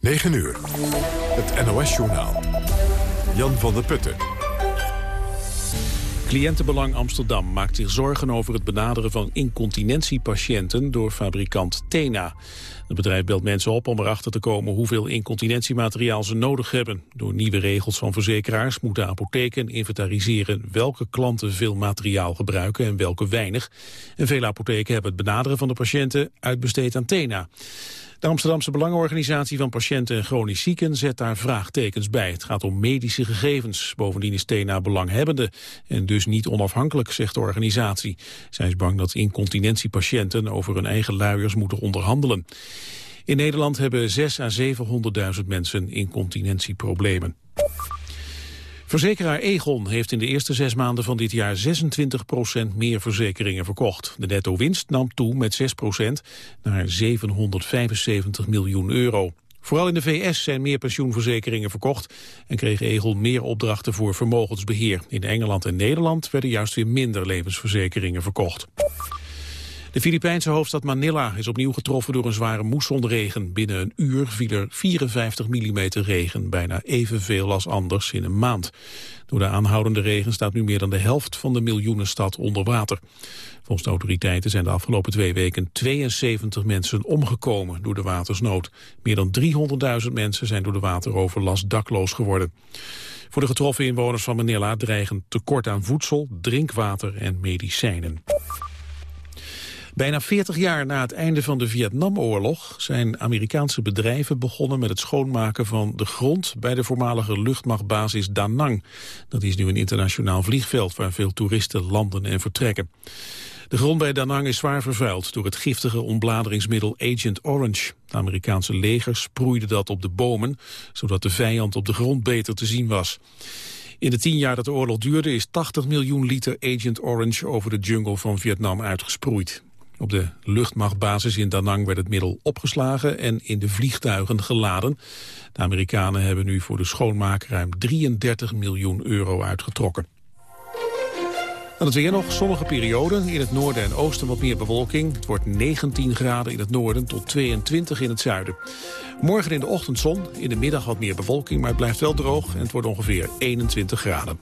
9 uur. Het NOS-journaal. Jan van der Putten. Cliëntenbelang Amsterdam maakt zich zorgen over het benaderen van incontinentiepatiënten door fabrikant Tena. Het bedrijf belt mensen op om erachter te komen hoeveel incontinentiemateriaal ze nodig hebben. Door nieuwe regels van verzekeraars moeten apotheken inventariseren welke klanten veel materiaal gebruiken en welke weinig. En vele apotheken hebben het benaderen van de patiënten uitbesteed aan Tena. De Amsterdamse Belangenorganisatie van Patiënten en Chronisch Zieken zet daar vraagtekens bij. Het gaat om medische gegevens. Bovendien is TENA belanghebbende en dus niet onafhankelijk, zegt de organisatie. Zij is bang dat incontinentiepatiënten over hun eigen luiers moeten onderhandelen. In Nederland hebben 6 à 700.000 mensen incontinentieproblemen. Verzekeraar Egon heeft in de eerste zes maanden van dit jaar 26% meer verzekeringen verkocht. De netto winst nam toe met 6% naar 775 miljoen euro. Vooral in de VS zijn meer pensioenverzekeringen verkocht en kreeg Egon meer opdrachten voor vermogensbeheer. In Engeland en Nederland werden juist weer minder levensverzekeringen verkocht. De Filipijnse hoofdstad Manila is opnieuw getroffen door een zware moessonregen. Binnen een uur viel er 54 mm regen, bijna evenveel als anders in een maand. Door de aanhoudende regen staat nu meer dan de helft van de miljoenenstad onder water. Volgens de autoriteiten zijn de afgelopen twee weken 72 mensen omgekomen door de watersnood. Meer dan 300.000 mensen zijn door de wateroverlast dakloos geworden. Voor de getroffen inwoners van Manila dreigen tekort aan voedsel, drinkwater en medicijnen. Bijna 40 jaar na het einde van de Vietnamoorlog zijn Amerikaanse bedrijven begonnen met het schoonmaken van de grond bij de voormalige luchtmachtbasis Da Nang. Dat is nu een internationaal vliegveld waar veel toeristen landen en vertrekken. De grond bij Da Nang is zwaar vervuild door het giftige ontbladeringsmiddel Agent Orange. Het Amerikaanse leger sproeide dat op de bomen, zodat de vijand op de grond beter te zien was. In de tien jaar dat de oorlog duurde is 80 miljoen liter Agent Orange over de jungle van Vietnam uitgesproeid. Op de luchtmachtbasis in Da Nang werd het middel opgeslagen en in de vliegtuigen geladen. De Amerikanen hebben nu voor de schoonmaak ruim 33 miljoen euro uitgetrokken. Dan het weer nog, zonnige perioden. In het noorden en oosten wat meer bewolking. Het wordt 19 graden in het noorden tot 22 in het zuiden. Morgen in de ochtend zon, in de middag wat meer bewolking... maar het blijft wel droog en het wordt ongeveer 21 graden.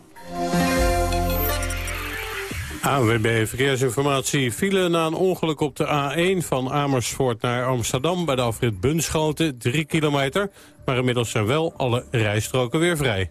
AWB Verkeersinformatie. File na een ongeluk op de A1 van Amersfoort naar Amsterdam... bij de afrit Bunschoten, 3 kilometer. Maar inmiddels zijn wel alle rijstroken weer vrij.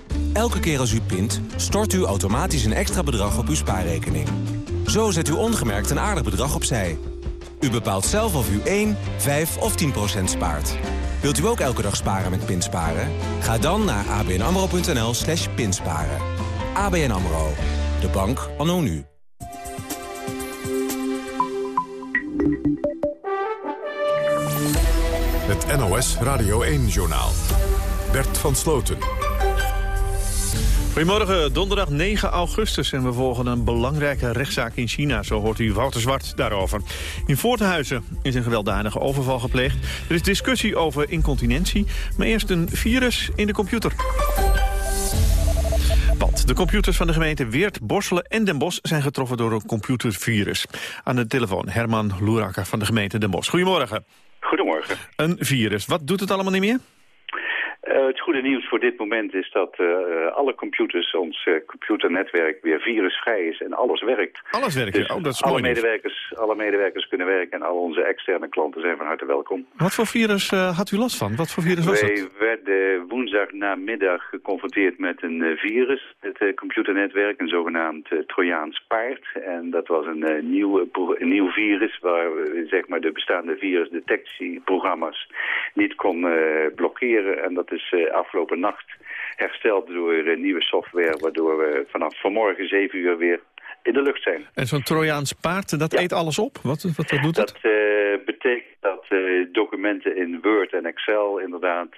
Elke keer als u pint, stort u automatisch een extra bedrag op uw spaarrekening. Zo zet u ongemerkt een aardig bedrag opzij. U bepaalt zelf of u 1, 5 of 10 procent spaart. Wilt u ook elke dag sparen met Pinsparen? Ga dan naar abnamro.nl slash pinsparen. ABN AMRO, de bank anno nu. Het NOS Radio 1-journaal. Bert van Sloten. Goedemorgen, donderdag 9 augustus en we volgen een belangrijke rechtszaak in China. Zo hoort u Wouter Zwart daarover. In Voorthuizen is een gewelddadige overval gepleegd. Er is discussie over incontinentie, maar eerst een virus in de computer. De computers van de gemeente Weert, Borselen en Den Bosch... zijn getroffen door een computervirus. Aan de telefoon Herman Loerakker van de gemeente Den Bosch. Goedemorgen. Goedemorgen. Een virus. Wat doet het allemaal niet meer? Uh, het goede nieuws voor dit moment is dat uh, alle computers, ons uh, computernetwerk, weer virusvrij is en alles werkt. Alles werkt, dus oh, dat is alle mooi medewerkers, alle medewerkers kunnen werken en al onze externe klanten zijn van harte welkom. Wat voor virus had u last van? Wat voor virus was Wij het? werden woensdag namiddag geconfronteerd met een virus, het computernetwerk, een zogenaamd Trojaans paard. En dat was een, nieuw, een nieuw virus waar zeg maar, de bestaande virusdetectieprogramma's niet kon blokkeren. En dat is uh, afgelopen nacht hersteld door uh, nieuwe software... waardoor we vanaf vanmorgen 7 uur weer in de lucht zijn. En zo'n Trojaans paard, dat eet alles op? Wat, wat, wat doet dat? Dat uh, betekent dat documenten in Word en Excel inderdaad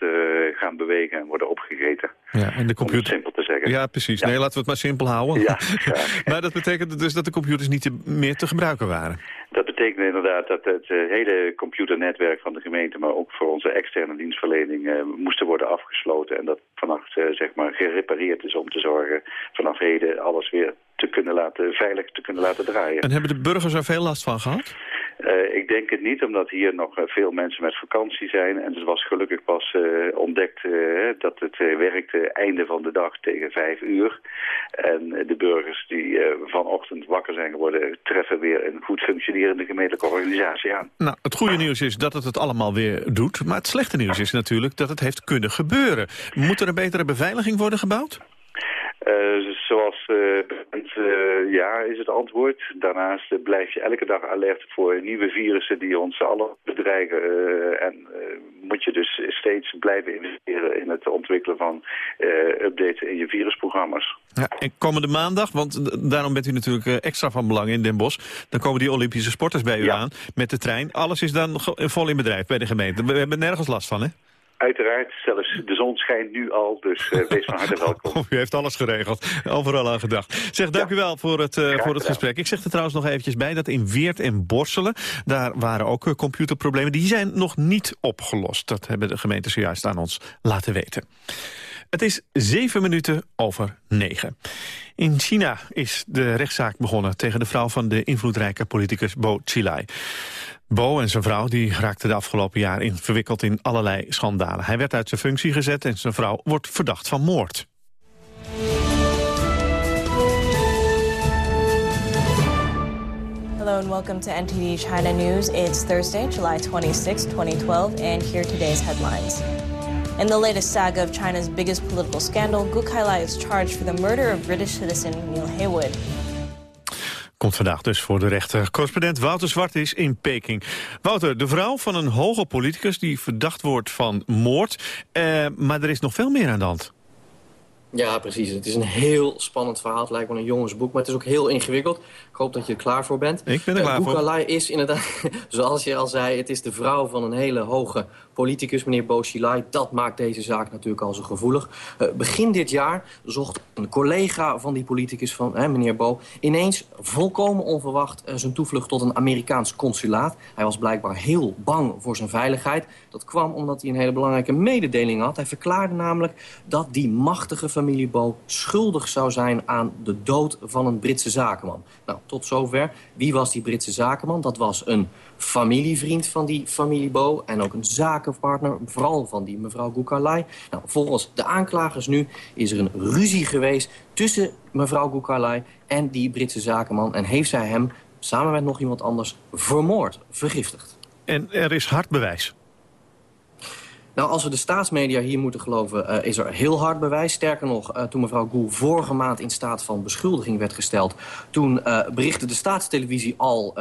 gaan bewegen en worden opgegeten. Ja, en de computer... Om het simpel te zeggen. Ja, precies. Ja. Nee, laten we het maar simpel houden. Ja, maar dat betekent dus dat de computers niet meer te gebruiken waren? Dat betekent inderdaad dat het uh, hele computernetwerk van de gemeente... maar ook voor onze externe dienstverlening uh, moesten worden afgesloten... en dat vannacht uh, zeg maar gerepareerd is om te zorgen vanaf heden alles weer te kunnen laten, veilig te kunnen laten draaien. En hebben de burgers er veel last van gehad? Uh, ik denk het niet, omdat hier nog uh, veel mensen met vakantie zijn. En het was gelukkig pas uh, ontdekt dat het werkte einde van de dag tegen vijf uur. En de burgers die vanochtend wakker zijn geworden... treffen weer een goed functionerende gemeentelijke organisatie aan. Nou, het goede nieuws is dat het het allemaal weer doet. Maar het slechte nieuws is natuurlijk dat het heeft kunnen gebeuren. Moet er een betere beveiliging worden gebouwd? Zoals bekend, uh, ja, is het antwoord. Daarnaast blijf je elke dag alert voor nieuwe virussen die ons alle bedreigen. en moet je dus steeds blijven investeren in het ontwikkelen van updates in je virusprogramma's. Ja, en komende maandag, want daarom bent u natuurlijk extra van belang in Den Bosch. Dan komen die Olympische sporters bij u Ja. aan met de trein. Alles is dan vol in bedrijf bij de gemeente. We hebben nergens last van, hè? Uiteraard, zelfs de zon schijnt nu al, dus eh, wees van harte welkom. U heeft alles geregeld. Overal aan gedacht. Zeg, dank Ja. u wel voor het, eh, voor het gesprek. Ik zeg er trouwens nog eventjes bij dat in Weert en Borselen... daar waren ook eh, computerproblemen. Die zijn nog niet opgelost. Dat hebben de gemeenten zojuist aan ons laten weten. Het is zeven minuten over negen. In China is de rechtszaak begonnen tegen de vrouw van de invloedrijke politicus Bo Xilai. Bo en zijn vrouw die raakten de afgelopen jaar in, verwikkeld in allerlei schandalen. Hij werd uit zijn functie gezet en zijn vrouw wordt verdacht van moord. Hello and welcome to NTD China News. It's Thursday, July 26, 2012, and here today's headlines. In the latest saga of China's biggest political scandal, Gu Kailai is charged for the murder of British citizen Neil Haywood. Komt vandaag dus voor de rechter. Correspondent Wouter Zwart is in Peking. Wouter, de vrouw van een hoge politicus die verdacht wordt van moord. Eh, maar er is nog veel meer aan de hand. Ja, precies. Het is een heel spannend verhaal. Het lijkt wel een jongensboek, maar het is ook heel ingewikkeld. Ik hoop dat je er klaar voor bent. Ik ben er Eh, klaar voor. Bukalai is inderdaad, zoals je al zei... het is de vrouw van een hele hoge politicus, meneer Bo. Dat maakt deze zaak natuurlijk al zo gevoelig. Eh, begin dit jaar zocht een collega van die politicus, van hè, meneer Bo... ineens volkomen onverwacht eh, zijn toevlucht tot een Amerikaans consulaat. Hij was blijkbaar heel bang voor zijn veiligheid. Dat kwam omdat hij een hele belangrijke mededeling had. Hij verklaarde namelijk dat die machtige familie Bo... schuldig zou zijn aan de dood van een Britse zakenman. Nou, tot zover. Wie was die Britse zakenman? Dat was een familievriend van die familie Bo... en ook een zakenpartner, vooral van die mevrouw Goukalai. Nou, volgens de aanklagers nu is er een ruzie geweest... tussen mevrouw Goukalai en die Britse zakenman... en heeft zij hem, samen met nog iemand anders, vermoord, vergiftigd. En er is hard bewijs. Nou, als we de staatsmedia hier moeten geloven, eh, is er heel hard bewijs. Sterker nog, eh, toen mevrouw Goel vorige maand in staat van beschuldiging werd gesteld... toen eh, berichtte de staatstelevisie al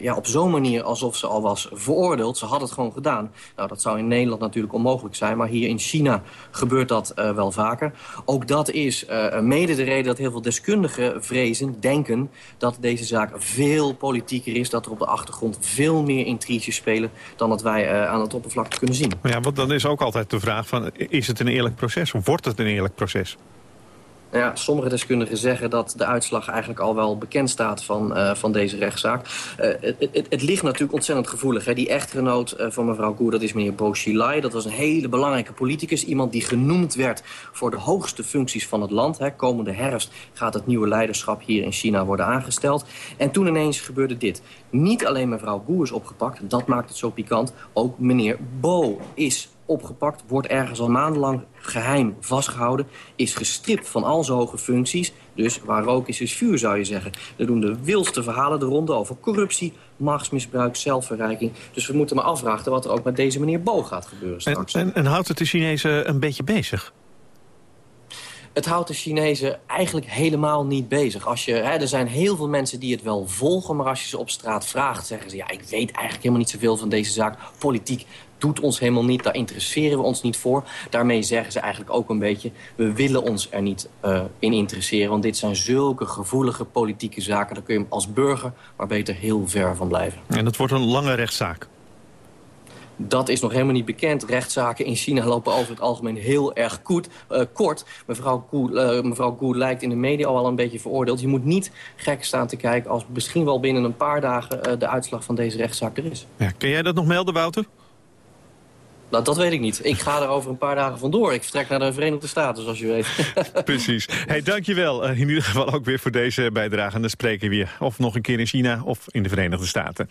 ja, op zo'n manier alsof ze al was veroordeeld. Ze had het gewoon gedaan. Nou, dat zou in Nederland natuurlijk onmogelijk zijn. Maar hier in China gebeurt dat wel vaker. Ook dat is mede de reden dat heel veel deskundigen vrezen, denken... dat deze zaak veel politieker is. Dat er op de achtergrond veel meer intriges spelen... dan dat wij aan het oppervlak kunnen zien. Ja, want dan is ook altijd de vraag van... is het een eerlijk proces of wordt het een eerlijk proces? Ja, sommige deskundigen zeggen dat de uitslag eigenlijk al wel bekend staat van, eh, van deze rechtszaak. Eh, het, het, het ligt natuurlijk ontzettend gevoelig. Hè. Die echtgenoot eh, van mevrouw Goer, dat is meneer Bo Xilai. Dat was een hele belangrijke politicus. Iemand die genoemd werd voor de hoogste functies van het land. Hè. Komende herfst gaat het nieuwe leiderschap hier in China worden aangesteld. En toen ineens gebeurde dit. Niet alleen mevrouw Goer is opgepakt, dat maakt het zo pikant. Ook meneer Bo is opgepakt, wordt ergens al maandenlang geheim vastgehouden... is gestript van al zijn hoge functies. Dus waar rook is, is vuur, zou je zeggen. Er doen de wildste verhalen de ronde over corruptie, machtsmisbruik, zelfverrijking. Dus we moeten maar afvragen wat er ook met deze meneer Bo gaat gebeuren straks. En, en, en houdt het de Chinezen een beetje bezig? het houdt de Chinezen eigenlijk helemaal niet bezig. Als je, hè, er zijn heel veel mensen die het wel volgen... maar als je ze op straat vraagt, zeggen ze... ja, ik weet eigenlijk helemaal niet zoveel van deze zaak. Politiek doet ons helemaal niet, daar interesseren we ons niet voor. Daarmee zeggen ze eigenlijk ook een beetje... we willen ons er niet uh, in interesseren... want dit zijn zulke gevoelige politieke zaken... daar kun je als burger maar beter heel ver van blijven. En dat wordt een lange rechtszaak. Dat is nog helemaal niet bekend. Rechtszaken in China lopen over het algemeen heel erg goed, uh, kort. Mevrouw Gu, uh, mevrouw Gu lijkt in de media al een beetje veroordeeld. Je moet niet gek staan te kijken als misschien wel binnen een paar dagen... Uh, de uitslag van deze rechtszaak er is. Ja, kun jij dat nog melden, Wouter? Nou, dat weet ik niet. Ik ga er over een paar dagen vandoor. Ik vertrek naar de Verenigde Staten, zoals je weet. Precies. Hey, dankjewel in ieder geval ook weer voor deze bijdrage. En dan spreken we weer of nog een keer in China of in de Verenigde Staten.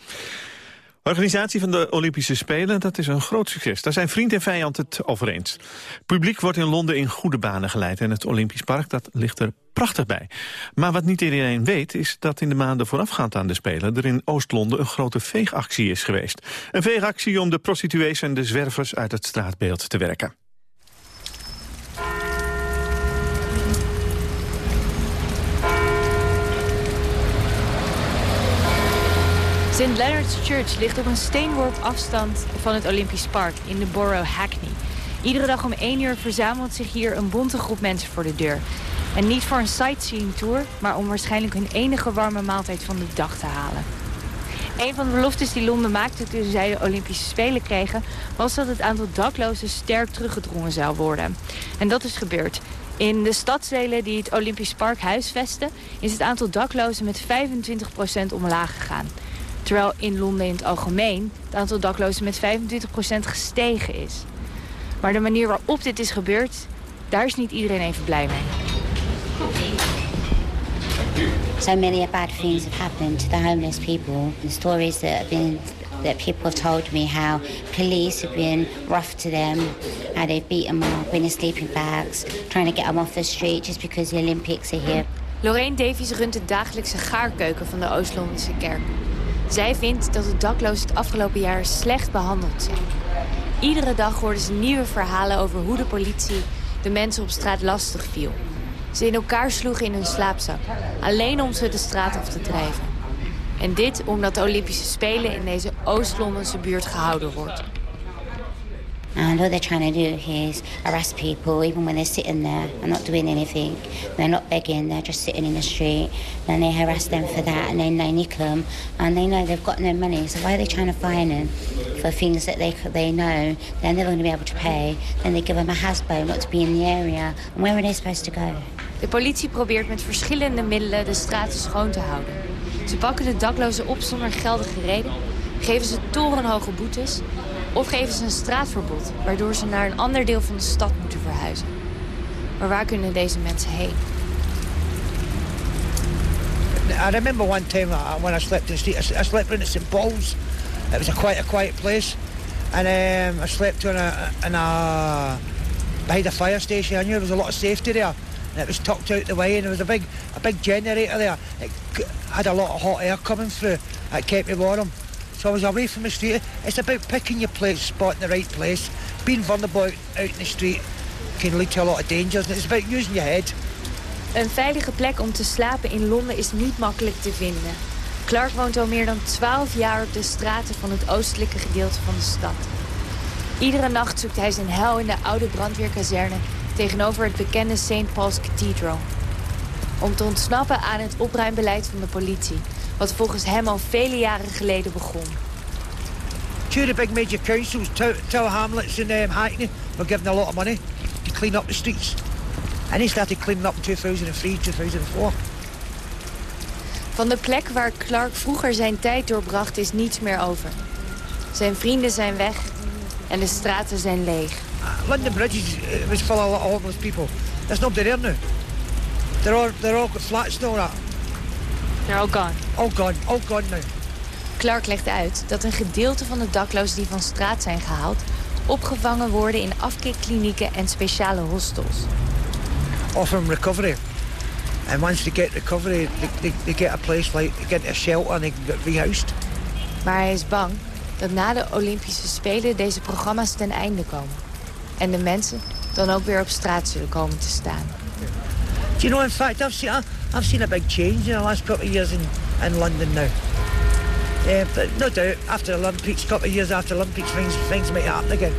Organisatie van de Olympische Spelen, dat is een groot succes. Daar zijn vriend en vijand het over eens. Publiek wordt in Londen in goede banen geleid... en het Olympisch Park dat ligt er prachtig bij. Maar wat niet iedereen weet, is dat in de maanden voorafgaand aan de Spelen... er in Oost-Londen een grote veegactie is geweest. Een veegactie om de prostituees en de zwervers uit het straatbeeld te werken. St. Leonard's Church ligt op een steenworp afstand van het Olympisch Park in de borough Hackney. Iedere dag om 1 uur verzamelt zich hier een bonte groep mensen voor de deur. En niet voor een sightseeing tour, maar om waarschijnlijk hun enige warme maaltijd van de dag te halen. Een van de beloftes die Londen maakte toen zij de Olympische Spelen kregen... was dat het aantal daklozen sterk teruggedrongen zou worden. En dat is gebeurd. In de stadsdelen die het Olympisch Park huisvesten... is het aantal daklozen met 25% omlaag gegaan. Terwijl in Londen in het algemeen het aantal daklozen met 25% gestegen is. Maar de manier waarop dit is gebeurd, daar is niet iedereen even blij mee. So many bad things have happened to the homeless people. The stories that have been that people have told me how police have been rough to them, how they've beat them up in their sleeping bags, trying to get them off the street just because the Olympics are here. Lorraine Davies runt de dagelijkse gaarkeuken van de Oost-Londense kerk. Zij vindt dat de daklozen het afgelopen jaar slecht behandeld zijn. Iedere dag hoorden ze nieuwe verhalen over hoe de politie de mensen op straat lastig viel. Ze in elkaar sloegen in hun slaapzak, alleen om ze de straat af te drijven. En dit omdat de Olympische Spelen in deze Oost-Londense buurt gehouden wordt. And all they're trying to do is harass people, even when they're sitting there and not doing anything. They're not begging, they're just sitting in the street. Then they harass them for that, and then they nick them. And they know they've got no money, so why are they trying to fine them for things that they they know they're never going to be able to pay? Then they give them a hasbo not to be in the area. And where are they supposed to go? De politie probeert met verschillende middelen de straten schoon te houden. Ze pakken de daklozen op zonder geldige reden, geven ze torenhoge boetes of geven ze een straatverbod, waardoor ze naar een ander deel van de stad moeten verhuizen. Maar waar kunnen deze mensen heen? I remember one time uh, when I slept in the street, I slept in St Paul's. It was a quite a quiet place. And um, I slept in a, in a, behind a fire station. I knew there was a lot of safety there. And it was tucked out the way and there was a big, a big generator there. It had a lot of hot air coming through. It kept me warm. So I was away from the street. It's about picking your place, spot in the right place. Being vulnerable out, in the street can lead to a lot of dangers. And it's about using your head. Een veilige plek om te slapen in Londen is niet makkelijk te vinden. Clark woont al meer dan 12 jaar op de straten van het oostelijke gedeelte van de stad. Iedere nacht zoekt hij zijn hel in de oude brandweerkazerne tegenover het bekende St. Paul's Cathedral. Om te ontsnappen aan het opruimbeleid van de politie, wat volgens hem al vele jaren geleden begon. Two of the big major councils, Tower Hamlets and um, Hackney, were given a lot of money to clean up the streets. And he started cleaning up in 2003, 2004. Van de plek waar Clark vroeger zijn tijd doorbracht is niets meer over. Zijn vrienden zijn weg en de straten zijn leeg. London Bridge uh, was full of homeless people. There's nobody there now. They're all, they're all got flats and all that. They're all gone. All gone, all gone now. Clark legt uit dat een gedeelte van de daklozen die van straat zijn gehaald... opgevangen worden in afkikklinieken en speciale hostels. Offer them recovery. And once they get recovery, they, they, they get a place like, they get a shelter and they get rehoused. Maar hij is bang dat na de Olympische Spelen deze programma's ten einde komen. En de mensen dan ook weer op straat zullen komen te staan. Do you know, in fact, I've seen, I've seen a big change in the last couple of years in, in London now. Yeah, but no doubt, after Olympics, couple of years after Olympics, things, things might happen again.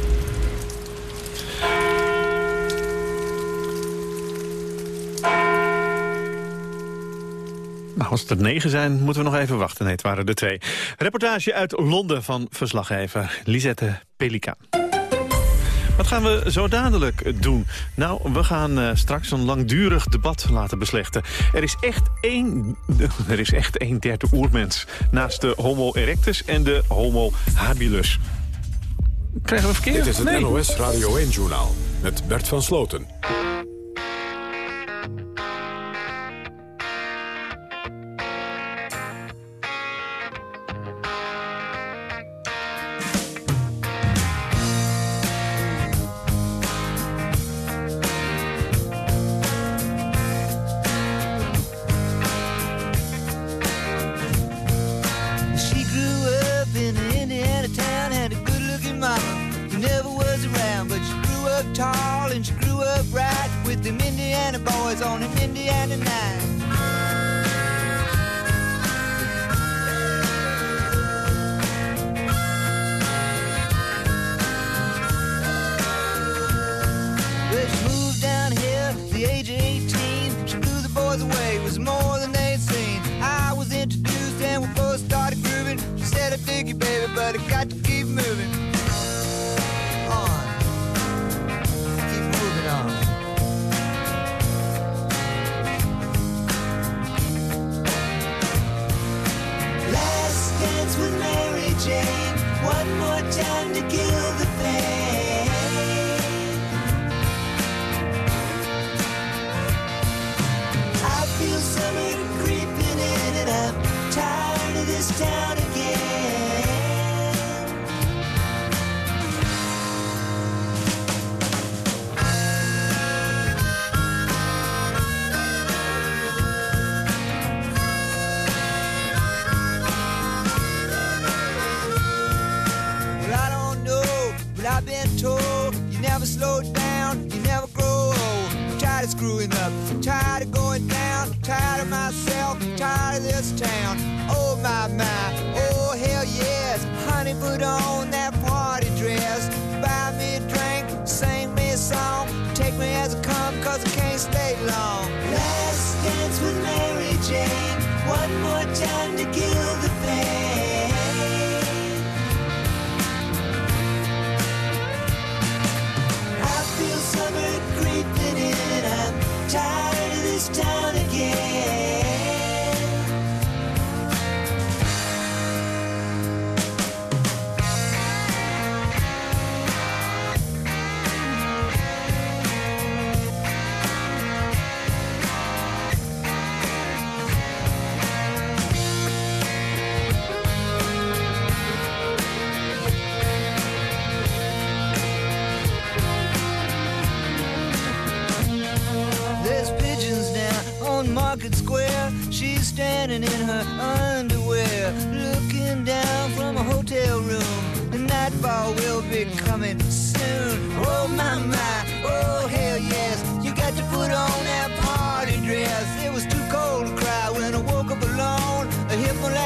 Nou, als het er negen zijn, moeten we nog even wachten. Nee, het waren er twee. Reportage uit Londen van verslaggever Lisette Pelikaan. Wat gaan we zo dadelijk doen? Nou, we gaan uh, straks een langdurig debat laten beslechten. Er is echt één, er is echt één derde oermens naast de homo erectus en de homo habilis. Krijgen we verkeerd? Dit is het Nee. NOS Radio 1-journaal met Bert van Sloten.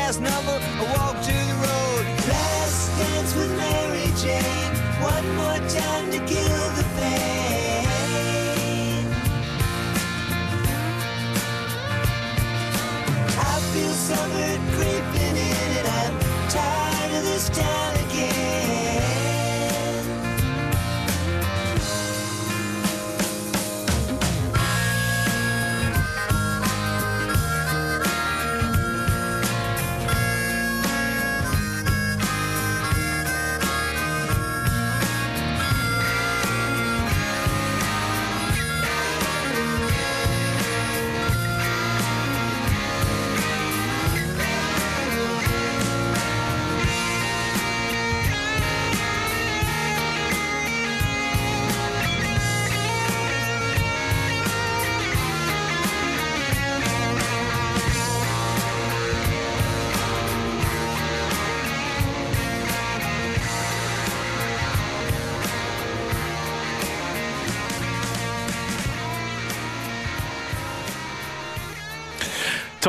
there's nothing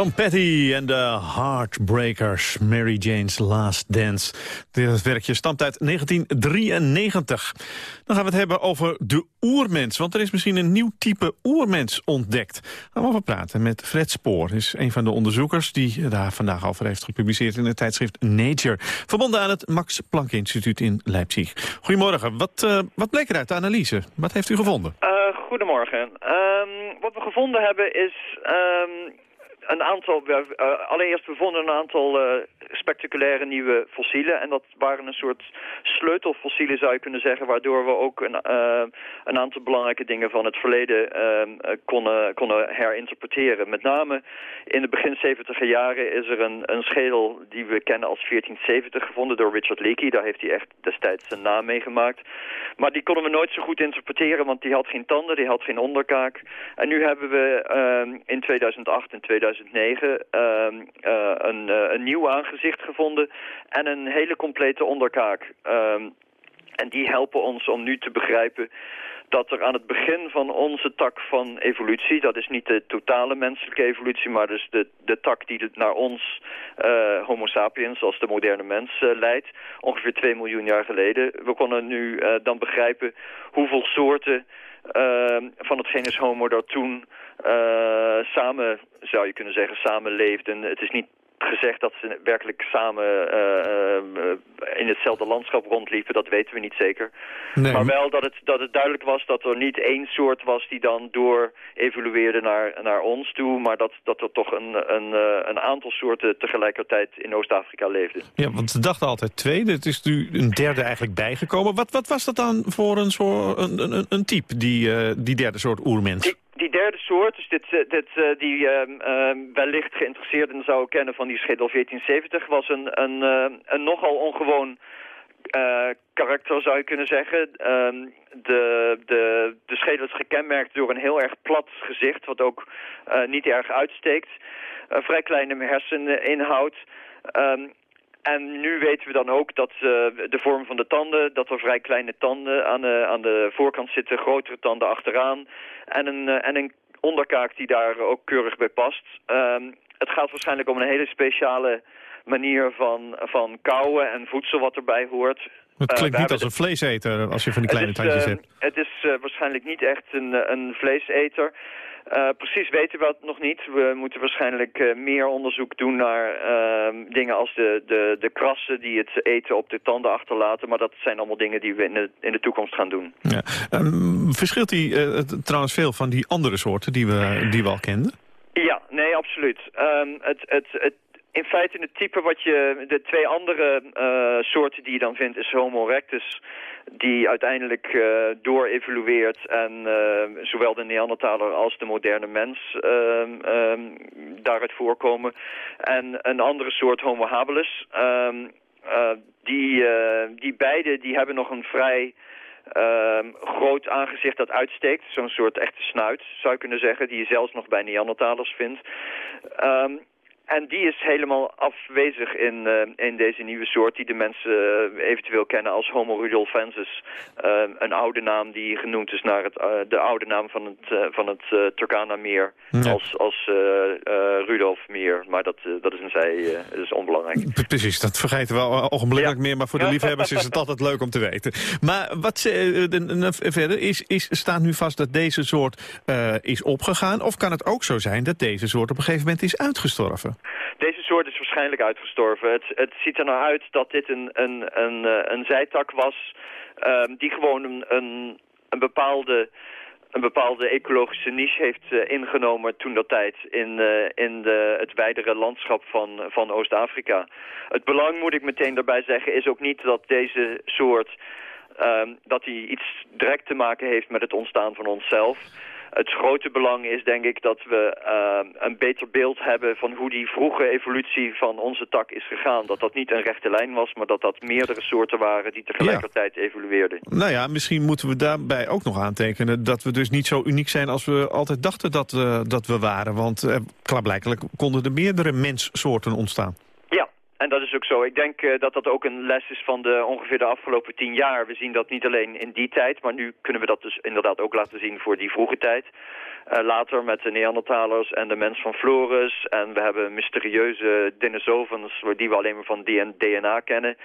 Tom Petty en de Heartbreakers, Mary Jane's Last Dance. Dit werkje stamt uit 1993. Dan gaan we het hebben over de oermens, want er is misschien een nieuw type oermens ontdekt. Gaan we praten met Fred Spoor, is een van de onderzoekers die daar vandaag over heeft gepubliceerd in het tijdschrift Nature. Verbonden aan het Max Planck Instituut in Leipzig. Goedemorgen, wat, uh, wat bleek er uit de analyse? Wat heeft u gevonden? Uh, goedemorgen. Um, wat we gevonden hebben is... Um een aantal, uh, allereerst we vonden een aantal uh, spectaculaire nieuwe fossielen. En dat waren een soort sleutelfossielen zou je kunnen zeggen. Waardoor we ook een, uh, een aantal belangrijke dingen van het verleden ehm, konden, konden herinterpreteren. Met name in de begin 70 jaren is er een, een schedel die we kennen als 1470 gevonden door Richard Leakey. Daar heeft hij echt destijds zijn naam mee gemaakt. Maar die konden we nooit zo goed interpreteren, want die had geen tanden, die had geen onderkaak. En nu hebben we ehm, in 2008 en 2009 2009 uh, uh, een, uh, een nieuw aangezicht gevonden en een hele complete onderkaak. Ehm, en die helpen ons om nu te begrijpen dat er aan het begin van onze tak van evolutie... dat is niet de totale menselijke evolutie... maar dus de, de tak die naar ons uh, homo sapiens als de moderne mens leidt... ongeveer 2 miljoen jaar geleden. We konden nu dan begrijpen hoeveel soorten ehm, van het genus homo dat toen samen zou je kunnen zeggen, samenleefden. Het is niet gezegd dat ze werkelijk samen uh, in hetzelfde landschap rondliepen. Dat weten we niet zeker. Nee. Maar wel dat het, dat het duidelijk was dat er niet één soort was die dan door evolueerde naar, naar ons toe. Maar dat, dat er toch een, een, een aantal soorten tegelijkertijd in Oost-Afrika leefden. Ja, want ze dachten altijd twee. Het is nu een derde eigenlijk bijgekomen. Wat, wat was dat dan voor een, soort, een, een, een type, die, die derde soort oermens? Die derde soort, dus dit, eh, dit, uh, die uh, wellicht geïnteresseerden zou kennen van die schedel 1470, was een, een, een nogal ongewoon karakter, zou je kunnen zeggen. Ehm, de, de, de schedel is gekenmerkt door een heel erg plat gezicht, wat ook niet erg uitsteekt. Een vrij kleine herseninhoud. En nu weten we dan ook dat uh, de vorm van de tanden, dat er vrij kleine tanden aan de, aan de voorkant zitten, grotere tanden achteraan. En een, uh, en een onderkaak die daar ook keurig bij past. Um, het gaat waarschijnlijk om een hele speciale manier van, van kauwen en voedsel wat erbij hoort. Het klinkt uh, niet als een vleeseter als je van die kleine tandjes hebt. Het is waarschijnlijk niet echt een, een vleeseter. Uh, precies weten we het nog niet. We moeten waarschijnlijk uh, meer onderzoek doen naar uh, dingen als de, de, de krassen die het eten op de tanden achterlaten. Maar dat zijn allemaal dingen die we in de, in de toekomst gaan doen. Ja. Um, verschilt die uh, trouwens veel van die andere soorten die we, die we al kenden? Ja, nee, absoluut. Um, het, het, het in feite het type wat je... De twee andere uh, soorten die je dan vindt is Homo erectus... die uiteindelijk uh, door-evolueert en uh, zowel de Neandertaler als de moderne mens um, daaruit voorkomen. En een andere soort Homo habilis... Um, die, die beide die hebben nog een vrij... Um, groot aangezicht dat uitsteekt. Zo'n soort echte snuit, zou je kunnen zeggen, die je zelfs nog bij Neandertalers vindt. Um, en die is helemaal afwezig in, uh, in deze nieuwe soort die de mensen uh, eventueel kennen als Homo rudolfensis. Uh, een oude naam die genoemd is naar het, de oude naam van het, van het Turkana-meer ja. als, als Rudolfmeer. Maar dat, dat is een zij, dat is onbelangrijk. Precies, dat vergeten we ogenblikkelijk ja. meer, maar voor de liefhebbers is het altijd leuk om te weten. Maar wat verder, is, is, staat nu vast dat deze soort is opgegaan? Of kan het ook zo zijn dat deze soort op een gegeven moment is uitgestorven? Deze soort is waarschijnlijk uitgestorven. Het, het ziet er nou uit dat dit een, een, een, eh, een zijtak was um, die gewoon een, een, een bepaalde een bepaalde ecologische niche heeft uh, ingenomen toen dat tijd in, uh, in de, het wijdere landschap van, van Oost-Afrika. Het belang, moet ik meteen daarbij zeggen, is ook niet dat deze soort, um, dat hij iets direct te maken heeft met het ontstaan van onszelf. Het grote belang is denk ik dat we uh, een beter beeld hebben van hoe die vroege evolutie van onze tak is gegaan. Dat dat niet een rechte lijn was, maar dat dat meerdere soorten waren die tegelijkertijd ja. evolueerden. Nou ja, misschien moeten we daarbij ook nog aantekenen dat we dus niet zo uniek zijn als we altijd dachten dat, uh, dat we waren. Want uh, klaarblijkelijk konden er meerdere menssoorten ontstaan. En dat is ook zo. Ik denk uh, dat dat ook een les is van de, ongeveer de afgelopen tien jaar. We zien dat niet alleen in die tijd, maar nu kunnen we dat dus inderdaad ook laten zien voor die vroege tijd. Eh, later met de Neandertalers en de mens van Flores. En we hebben mysterieuze Denisovans die we alleen maar van DNA kennen.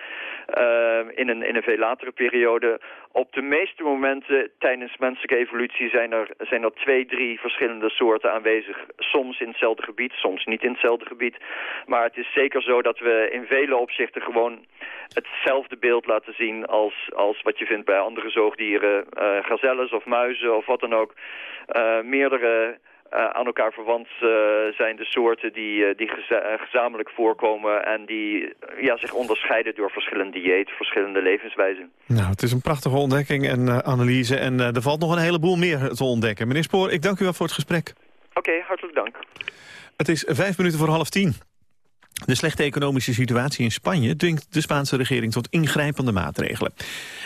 Uh, in, een, in een veel latere periode. Op de meeste momenten tijdens menselijke evolutie zijn er, zijn er twee, drie verschillende soorten aanwezig. Soms in hetzelfde gebied, soms niet in hetzelfde gebied. Maar het is zeker zo dat we in vele opzichten gewoon hetzelfde beeld laten zien als, als wat je vindt bij andere zoogdieren. Uh, gazelles of muizen of wat dan ook. Uh, meerdere uh, aan elkaar verwant uh, zijn de soorten die, uh, die geza gezamenlijk voorkomen... en die ja, zich onderscheiden door verschillende diëten, verschillende levenswijzen. Nou, het is een prachtige ontdekking en analyse en er valt nog een heleboel meer te ontdekken. Meneer Spoor, ik dank u wel voor het gesprek. Oké, okay, hartelijk dank. Het is vijf minuten voor half tien. De slechte economische situatie in Spanje dwingt de Spaanse regering tot ingrijpende maatregelen.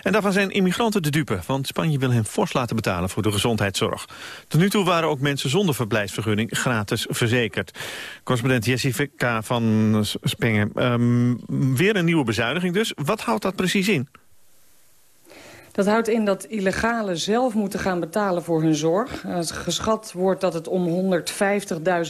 En daarvan zijn immigranten de dupe, want Spanje wil hen fors laten betalen voor de gezondheidszorg. Tot nu toe waren ook mensen zonder verblijfsvergunning gratis verzekerd. Correspondent Jessica van Spengen, um, weer een nieuwe bezuiniging dus. Wat houdt dat precies in? Dat houdt in dat illegalen zelf moeten gaan betalen voor hun zorg. Uh, geschat wordt dat het om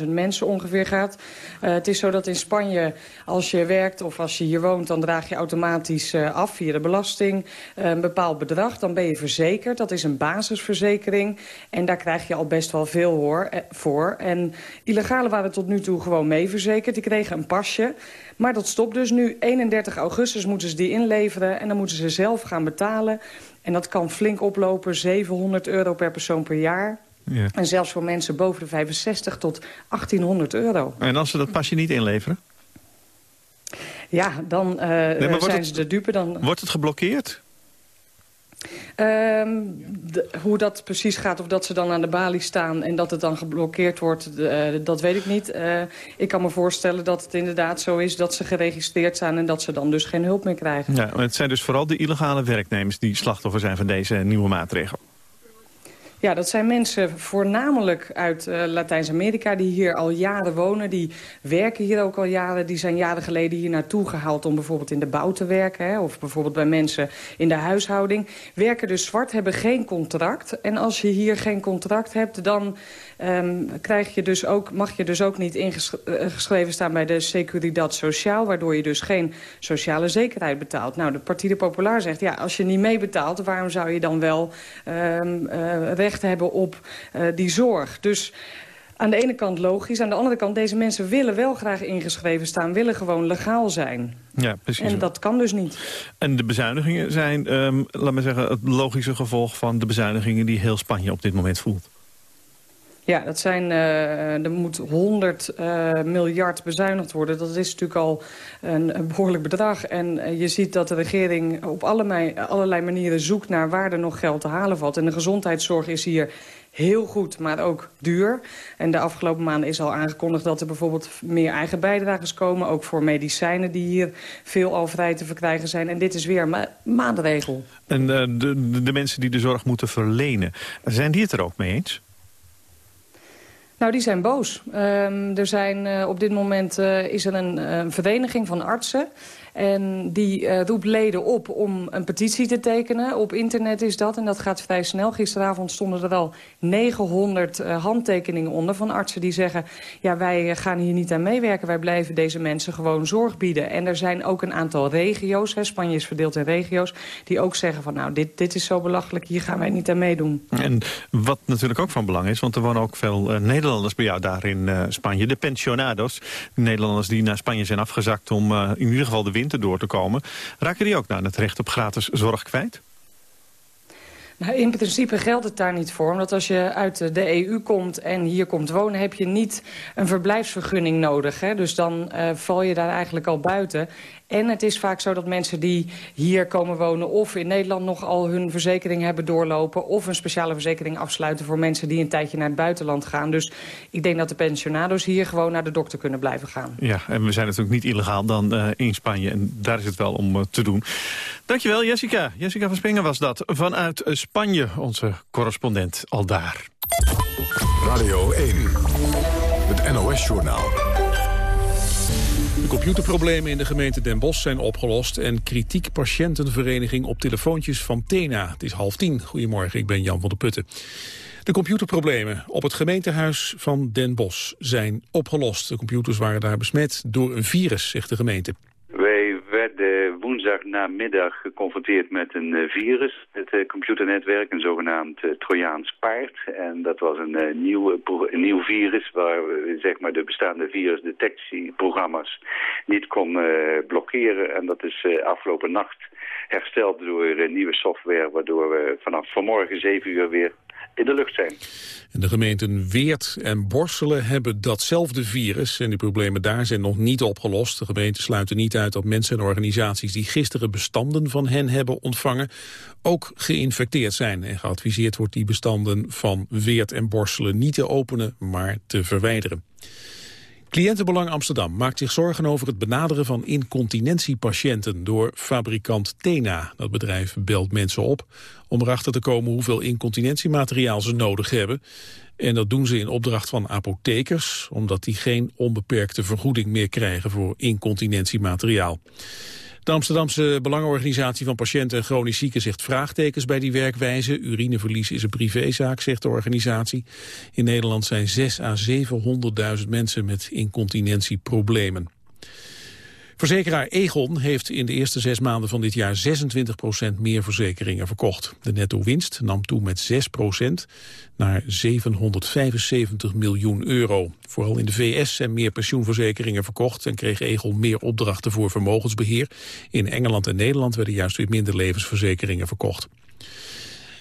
150.000 mensen ongeveer gaat. Uh, het is zo dat in Spanje, als je werkt of als je hier woont... dan draag je automatisch uh, af via de belasting een bepaald bedrag. Dan ben je verzekerd. Dat is een basisverzekering. En daar krijg je al best wel veel voor. En illegalen waren tot nu toe gewoon mee verzekerd. Die kregen een pasje. Maar dat stopt dus nu. 31 augustus moeten ze die inleveren en dan moeten ze zelf gaan betalen. En dat kan flink oplopen, 700 euro per persoon per jaar. Ja. En zelfs voor mensen boven de 65 tot 1800 euro. En als ze dat pasje niet inleveren? Ja, dan uh, nee, zijn ze de dupe. Dan... Wordt het geblokkeerd? De, hoe dat precies gaat, of dat ze dan aan de balie staan... en dat het dan geblokkeerd wordt, uh, dat weet ik niet. Uh, ik kan me voorstellen dat het inderdaad zo is dat ze geregistreerd zijn... en dat ze dan dus geen hulp meer krijgen. Ja, het zijn dus vooral de illegale werknemers... die slachtoffer zijn van deze nieuwe maatregel. Ja, dat zijn mensen voornamelijk uit uh, Latijns-Amerika... die hier al jaren wonen, die werken hier ook al jaren. Die zijn jaren geleden hier naartoe gehaald om bijvoorbeeld in de bouw te werken... Hè, of bijvoorbeeld bij mensen in de huishouding. Werken dus zwart, hebben geen contract. En als je hier geen contract hebt, dan um, krijg je dus ook, mag je dus ook niet ingeschreven eh, staan bij de Securidad Sociaal... waardoor je dus geen sociale zekerheid betaalt. Nou, de Partide Populaar zegt, ja, als je niet meebetaalt... waarom zou je dan wel um, uh, recht hebben op uh, die zorg? Dus... Aan de ene kant logisch, aan de andere kant... deze mensen willen wel graag ingeschreven staan, willen gewoon legaal zijn. Ja, precies. En dat kan dus niet. En de bezuinigingen zijn, um, laat maar zeggen, het logische gevolg van de bezuinigingen die heel Spanje op dit moment voelt. Ja, dat zijn, uh, er moet 100 uh, miljard bezuinigd worden. Dat is natuurlijk al een, behoorlijk bedrag. En uh, je ziet dat de regering op allerlei, allerlei manieren zoekt naar waar er nog geld te halen valt. En de gezondheidszorg is hier heel goed, maar ook duur. En de afgelopen maanden is al aangekondigd dat er bijvoorbeeld meer eigen bijdragers komen. Ook voor medicijnen die hier veel al vrij te verkrijgen zijn. En dit is weer een ma maatregel. En de, de mensen die de zorg moeten verlenen, zijn die het er ook mee eens? Nou, die zijn boos. Um, er zijn, uh, op dit moment uh, is er een uh, vereniging van artsen. En die uh, roept leden op om een petitie te tekenen. Op internet is dat en dat gaat vrij snel. Gisteravond stonden er al 900 uh, handtekeningen onder van artsen die zeggen... ja, wij gaan hier niet aan meewerken, wij blijven deze mensen gewoon zorg bieden. En er zijn ook een aantal regio's, hè, Spanje is verdeeld in regio's... die ook zeggen van nou, dit, dit is zo belachelijk, hier gaan wij niet aan meedoen. En wat natuurlijk ook van belang is, want er wonen ook veel Nederlanders bij jou daar in Spanje. De pensionados, de Nederlanders die naar Spanje zijn afgezakt om in ieder geval de winter door te komen. Raken die ook naar het recht op gratis zorg kwijt? Nou, in principe geldt het daar niet voor. Omdat als je uit de EU komt en hier komt wonen... heb je niet een verblijfsvergunning nodig. Hè? Dus dan uh, val je daar eigenlijk al buiten. En het is vaak zo dat mensen die hier komen wonen... of in Nederland nog al hun verzekering hebben doorlopen... of een speciale verzekering afsluiten voor mensen die een tijdje naar het buitenland gaan. Dus ik denk dat de pensionados hier gewoon naar de dokter kunnen blijven gaan. Ja, en we zijn natuurlijk niet illegaal dan uh, in Spanje. En daar is het wel om uh, te doen. Dankjewel, Jessica. Jessica van Spingen was dat. Vanuit Spanje, onze correspondent al daar. Radio 1, het NOS-journaal. Computerproblemen in de gemeente Den Bosch zijn opgelost... en kritiek patiëntenvereniging op telefoontjes van Tena. Het is half tien. Goedemorgen, ik ben Jan van der Putten. De computerproblemen op het gemeentehuis van Den Bosch zijn opgelost. De computers waren daar besmet door een virus, zegt de gemeente. Werden woensdag namiddag geconfronteerd met een eh, virus, het eh, computernetwerk, een zogenaamd uh, Trojaans paard. En dat was een, nieuw, een nieuw virus waar zeg maar, de bestaande virusdetectieprogramma's niet kon blokkeren. En dat is afgelopen nacht hersteld door nieuwe software, waardoor we vanaf vanmorgen 7 uur weer de lucht zijn. En de gemeenten Weert en Borselen hebben datzelfde virus en de problemen daar zijn nog niet opgelost. De gemeenten sluiten niet uit dat mensen en organisaties die gisteren bestanden van hen hebben ontvangen ook geïnfecteerd zijn. En geadviseerd wordt die bestanden van Weert en Borselen niet te openen, maar te verwijderen. Cliëntenbelang Amsterdam maakt zich zorgen over het benaderen van incontinentiepatiënten door fabrikant Tena. Dat bedrijf belt mensen op om erachter te komen hoeveel incontinentiemateriaal ze nodig hebben. En dat doen ze in opdracht van apothekers, omdat die geen onbeperkte vergoeding meer krijgen voor incontinentiemateriaal. De Amsterdamse Belangenorganisatie van Patiënten en Chronisch Zieken zegt vraagtekens bij die werkwijze. Urineverlies is een privézaak, zegt de organisatie. In Nederland zijn 6 à 700.000 mensen met incontinentieproblemen. Verzekeraar Egon heeft in de eerste zes maanden van dit jaar 26% meer verzekeringen verkocht. De netto-winst nam toe met 6% naar 775 miljoen euro. Vooral in de VS zijn meer pensioenverzekeringen verkocht en kreeg Egon meer opdrachten voor vermogensbeheer. In Engeland en Nederland werden juist weer minder levensverzekeringen verkocht.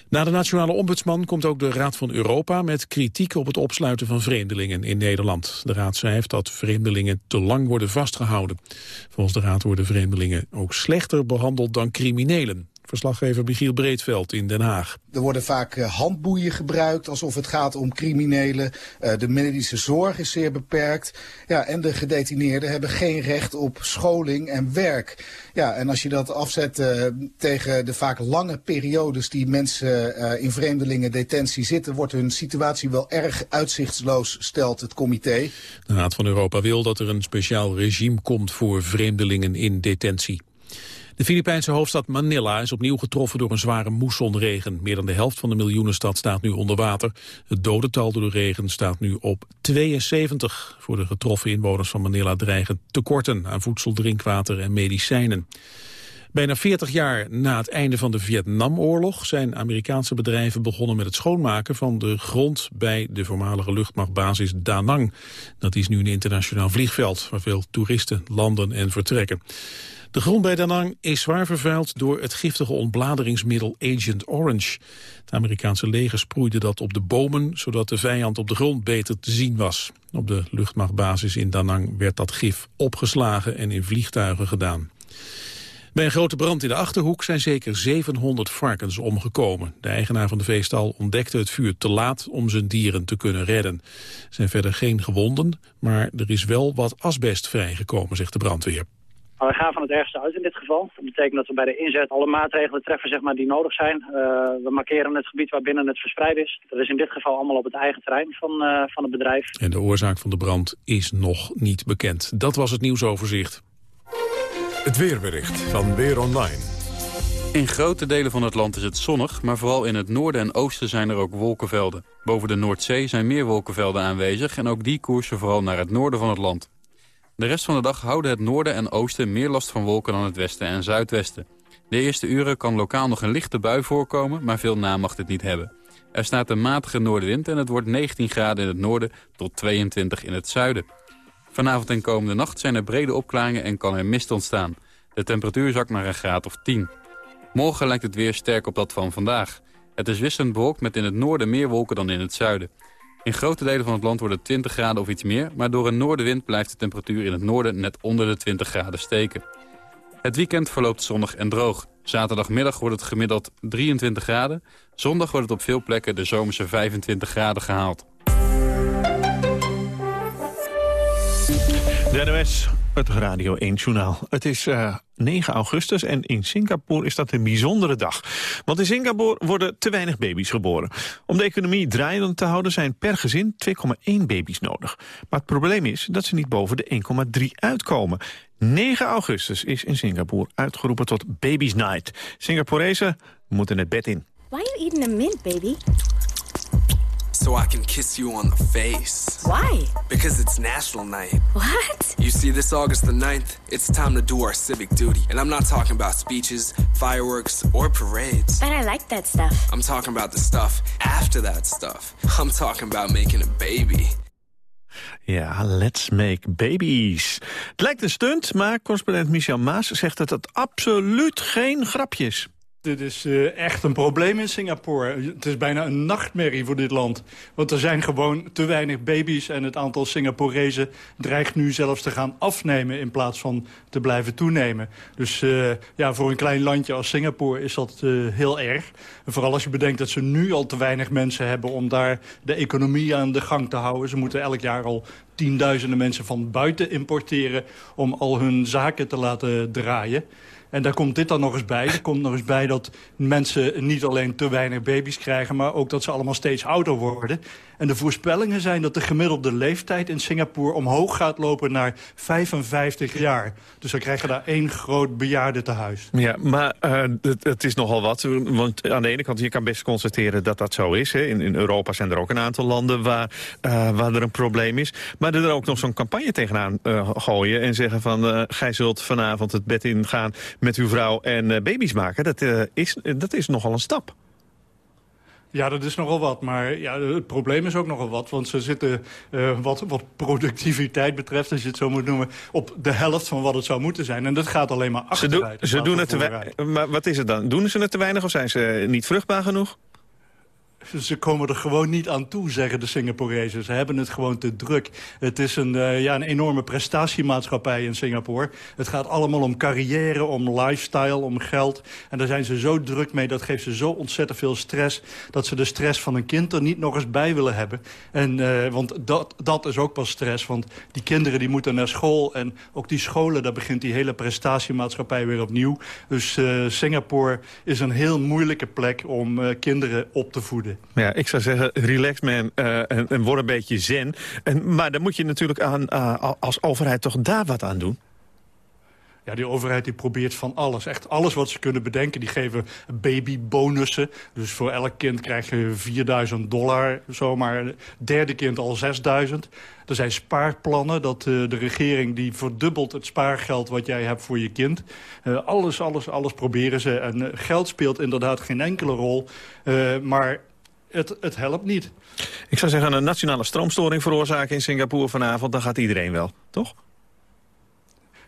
Na de nationale ombudsman komt ook de Raad van Europa met kritiek op het opsluiten van vreemdelingen in Nederland. De Raad schrijft dat vreemdelingen te lang worden vastgehouden. Volgens de Raad worden vreemdelingen ook slechter behandeld dan criminelen. Verslaggever Michiel Breedveld in Den Haag. Er worden vaak eh, handboeien gebruikt alsof het gaat om criminelen. Uh, de medische zorg is zeer beperkt. Ja, en de gedetineerden hebben geen recht op scholing en werk. Ja, en als je dat afzet uh, tegen de vaak lange periodes die mensen uh, in vreemdelingen detentie zitten, wordt hun situatie wel erg uitzichtsloos, stelt het comité. De Raad van Europa wil dat er een speciaal regime komt voor vreemdelingen in detentie. De Filipijnse hoofdstad Manila is opnieuw getroffen door een zware moessonregen. Meer dan de helft van de miljoenenstad staat nu onder water. Het dodental door de regen staat nu op 72. Voor de getroffen inwoners van Manila dreigen tekorten aan voedsel, drinkwater en medicijnen. Bijna 40 jaar na het einde van de Vietnamoorlog zijn Amerikaanse bedrijven begonnen met het schoonmaken van de grond bij de voormalige luchtmachtbasis Da Nang. Dat is nu een internationaal vliegveld waar veel toeristen landen en vertrekken. De grond bij Danang is zwaar vervuild door het giftige ontbladeringsmiddel Agent Orange. Het Amerikaanse leger sproeide dat op de bomen, zodat de vijand op de grond beter te zien was. Op de luchtmachtbasis in Danang werd dat gif opgeslagen en in vliegtuigen gedaan. Bij een grote brand in de Achterhoek zijn zeker 700 varkens omgekomen. De eigenaar van de veestal ontdekte het vuur te laat om zijn dieren te kunnen redden. Er zijn verder geen gewonden, maar er is wel wat asbest vrijgekomen, zegt de brandweer. We gaan van het ergste uit in dit geval. Dat betekent dat we bij de inzet alle maatregelen treffen zeg maar, die nodig zijn. Uh, we markeren het gebied waarbinnen het verspreid is. Dat is in dit geval allemaal op het eigen terrein van, uh, van het bedrijf. En de oorzaak van de brand is nog niet bekend. Dat was het nieuwsoverzicht. Het weerbericht van Weer Online. In grote delen van het land is het zonnig, maar vooral in het noorden en oosten zijn er ook wolkenvelden. Boven de Noordzee zijn meer wolkenvelden aanwezig en ook die koersen vooral naar het noorden van het land. De rest van de dag houden het noorden en oosten meer last van wolken dan het westen en zuidwesten. De eerste uren kan lokaal nog een lichte bui voorkomen, maar veel na mag dit niet hebben. Er staat een matige noordenwind en het wordt 19 graden in het noorden tot 22 in het zuiden. Vanavond en komende nacht zijn er brede opklaringen en kan er mist ontstaan. De temperatuur zakt naar een graad of 10. Morgen lijkt het weer sterk op dat van vandaag. Het is wisselend bewolkt met in het noorden meer wolken dan in het zuiden. In grote delen van het land wordt het 20 graden of iets meer... maar door een noordenwind blijft de temperatuur in het noorden net onder de 20 graden steken. Het weekend verloopt zonnig en droog. Zaterdagmiddag wordt het gemiddeld 23 graden. Zondag wordt het op veel plekken de zomerse 25 graden gehaald. De NOS, het Radio 1 Journaal. Het is uh, 9 augustus en in Singapore is dat een bijzondere dag. Want in Singapore worden te weinig baby's geboren. Om de economie draaiend te houden zijn per gezin 2,1 baby's nodig. Maar het probleem is dat ze niet boven de 1,3 uitkomen. 9 augustus is in Singapore uitgeroepen tot Baby's Night. Singaporezen moeten het bed in. Why are you eating a mint, baby? So I can kiss you on the face. Why? Because it's National Night. What? You see, this August the 9th, it's time to do our civic duty. And I'm not talking about speeches, fireworks, or parades. But I like that stuff. I'm talking about the stuff after that stuff. I'm talking about making a baby. Ja, let's make babies. Het lijkt een stunt, maar correspondent Michel Maas zegt dat het absoluut geen grapje is. Dit is uh, echt een probleem in Singapore. Het is bijna een nachtmerrie voor dit land. Want er zijn gewoon te weinig baby's... en het aantal Singaporezen dreigt nu zelfs te gaan afnemen... in plaats van te blijven toenemen. Dus uh, ja, voor een klein landje als Singapore is dat uh, heel erg. Vooral als je bedenkt dat ze nu al te weinig mensen hebben... om daar de economie aan de gang te houden. Ze moeten elk jaar al tienduizenden mensen van buiten importeren... om al hun zaken te laten draaien. En daar komt dit dan nog eens bij. Er komt nog eens bij dat mensen niet alleen te weinig baby's krijgen... maar ook dat ze allemaal steeds ouder worden. En de voorspellingen zijn dat de gemiddelde leeftijd in Singapore... omhoog gaat lopen naar 55 jaar. Dus dan krijg je daar één groot bejaarde tehuis. Ja, maar uh, het, is nogal wat. Want aan de ene kant, je kan best constateren dat dat zo is. Hè. In, in Europa zijn er ook een aantal landen waar, uh, waar er een probleem is. Maar er ook nog zo'n campagne tegenaan uh, gooien... en zeggen van, gij zult vanavond het bed ingaan met uw vrouw en baby's maken. Dat, is, dat is nogal een stap. Ja, dat is nogal wat. Maar ja, het probleem is ook nogal wat. Want ze zitten, uh, wat, wat productiviteit betreft, als je het zo moet noemen... op de helft van wat het zou moeten zijn. En dat gaat alleen maar achteruit. Ze, doen, ze doen het te weinig. Maar wat is het dan? Doen ze het te weinig of zijn ze niet vruchtbaar genoeg? Ze komen er gewoon niet aan toe, zeggen de Singaporezen. Ze hebben het gewoon te druk. Het is een, uh, ja, een enorme prestatiemaatschappij in Singapore. Het gaat allemaal om carrière, om lifestyle, om geld. En daar zijn ze zo druk mee, dat geeft ze zo ontzettend veel stress... dat ze de stress van een kind er niet nog eens bij willen hebben. En, uh, want dat, dat is ook pas stress, want die kinderen die moeten naar school... en ook die scholen, daar begint die hele prestatiemaatschappij weer opnieuw. Dus uh, Singapore is een heel moeilijke plek om kinderen op te voeden. Ja, ik zou zeggen, relax man uh, en, en, word een beetje zen. En, maar dan moet je natuurlijk aan, uh, als overheid toch daar wat aan doen. Ja, die overheid die probeert van alles. Echt alles wat ze kunnen bedenken. Die geven babybonussen. Dus voor elk kind krijg je 4000 dollar zomaar. Derde kind al 6000. Er zijn spaarplannen. Dat uh, de regering die verdubbelt het spaargeld wat jij hebt voor je kind. Uh, alles, alles, alles proberen ze. En uh, geld speelt inderdaad geen enkele rol. maar het, het helpt niet. Ik zou zeggen, een nationale stroomstoring veroorzaken in Singapore vanavond... dan gaat iedereen wel, toch?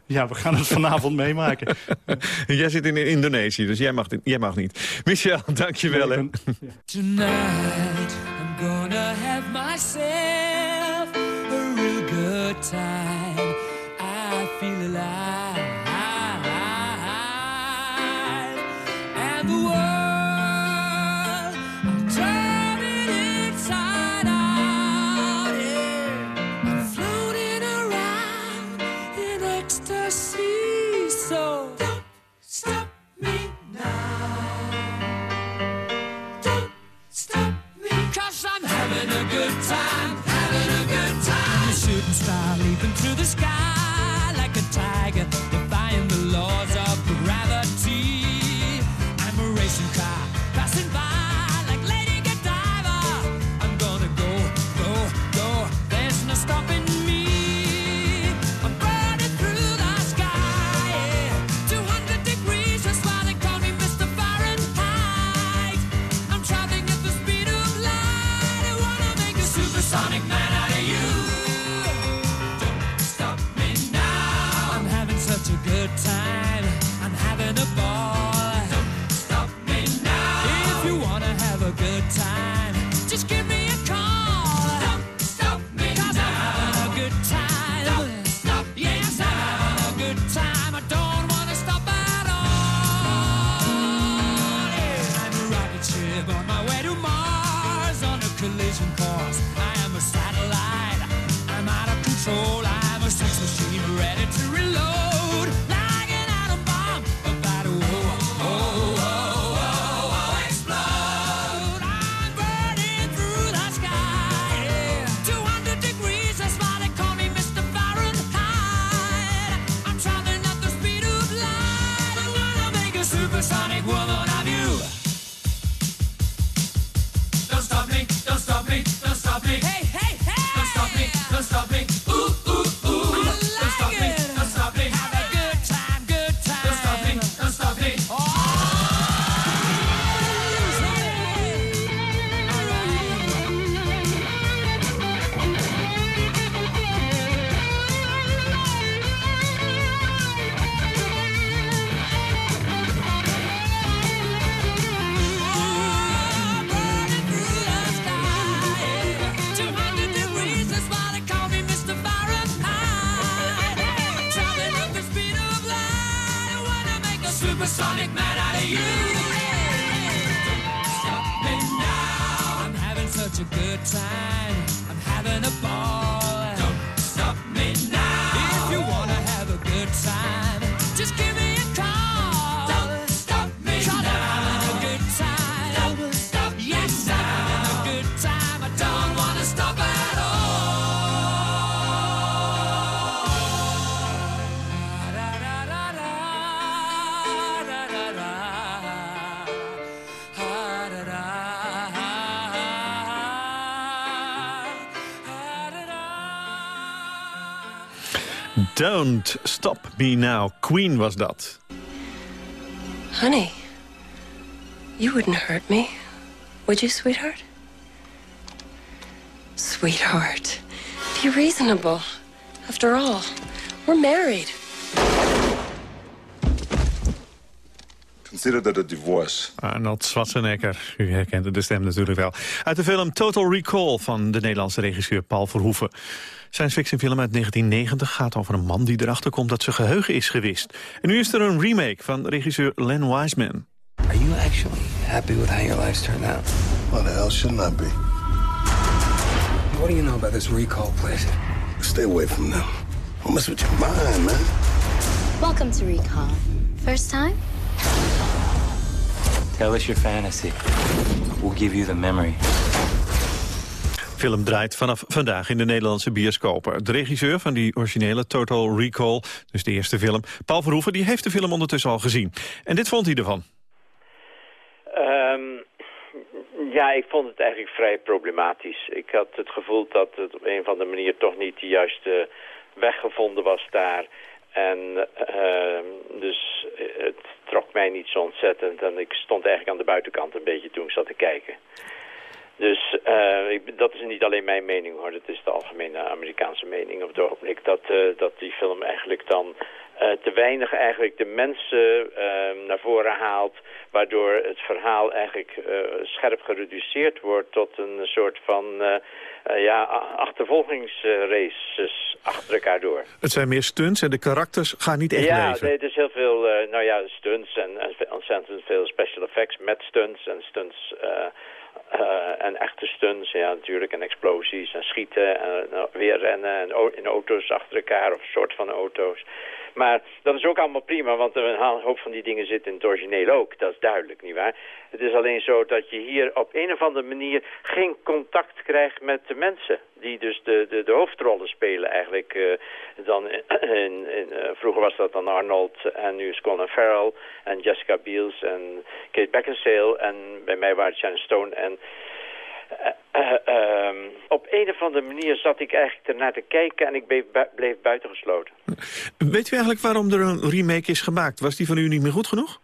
Ja, we gaan het vanavond meemaken. Jij zit in Indonesië, dus jij mag, jij mag niet. Michel, dankjewel. Nee, ben, ja. Tonight I'm gonna have myself a real good time. Collision course. I am a satellite. I'm out of control. I'm a sex machine ready to reload. Don't Stop Me Now. Queen was dat. Honey, you wouldn't hurt me, would you, sweetheart? Sweetheart, be reasonable. After all, we're married. Consider that a divorce. Arnold Schwarzenegger, u herkent de stem natuurlijk wel. Uit de film Total Recall van de Nederlandse regisseur Paul Verhoeven. Science fiction film uit 1990 gaat over een man die erachter komt dat zijn geheugen is gewist. En nu is er een remake van regisseur Len Wiseman. Are you actually happy with how your life's turned out? Why the hell shouldn't I be? What do you know about this recall place? Stay away from them. Don't mess with your mind, man. Welcome to Recall. First time? Tell us your fantasy. We'll give you the memory. film draait vanaf vandaag in de Nederlandse bioscopen. De regisseur van die originele Total Recall, dus de eerste film, Paul Verhoeven, die heeft de film ondertussen al gezien. En dit vond hij ervan. Ehm, ja, ik vond het eigenlijk vrij problematisch. Ik had het gevoel dat het op een of andere manier toch niet de juiste weg gevonden was daar. En ehm, dus het trok mij niet zo ontzettend. En ik stond eigenlijk aan de buitenkant een beetje toen ik zat te kijken. Dus uh, dat is niet alleen mijn mening hoor, dat is de algemene Amerikaanse mening op het ogenblik. Dat, uh, dat die film eigenlijk dan te weinig eigenlijk de mensen naar voren haalt. Waardoor het verhaal eigenlijk scherp gereduceerd wordt tot een soort van ja, achtervolgingsraces achter elkaar door. Het zijn meer stunts en de karakters gaan niet echt ja, leven. Ja, nee, er is heel veel nou ja, stunts en, en ontzettend veel special effects met stunts en stunts... Uh, en echte stunts, ja natuurlijk, en explosies en schieten en uh, weer rennen en in auto's achter elkaar of soort van auto's. Maar dat is ook allemaal prima, want een hoop van die dingen zitten in het origineel ook. Dat is duidelijk, nietwaar? Het is alleen zo dat je hier op een of andere manier geen contact krijgt met de mensen. Die dus de, de, de hoofdrollen spelen eigenlijk. Uh, dan in, in, uh, vroeger was dat dan Arnold en nu is Colin Farrell en Jessica Biels en Kate Beckinsale. En bij mij waren het Sharon Stone en... Uh, uh, um, op een of andere manier zat ik eigenlijk ernaar te kijken en ik bleef, bu bleef buitengesloten. Weet u eigenlijk waarom er een remake is gemaakt? Was die van u niet meer goed genoeg?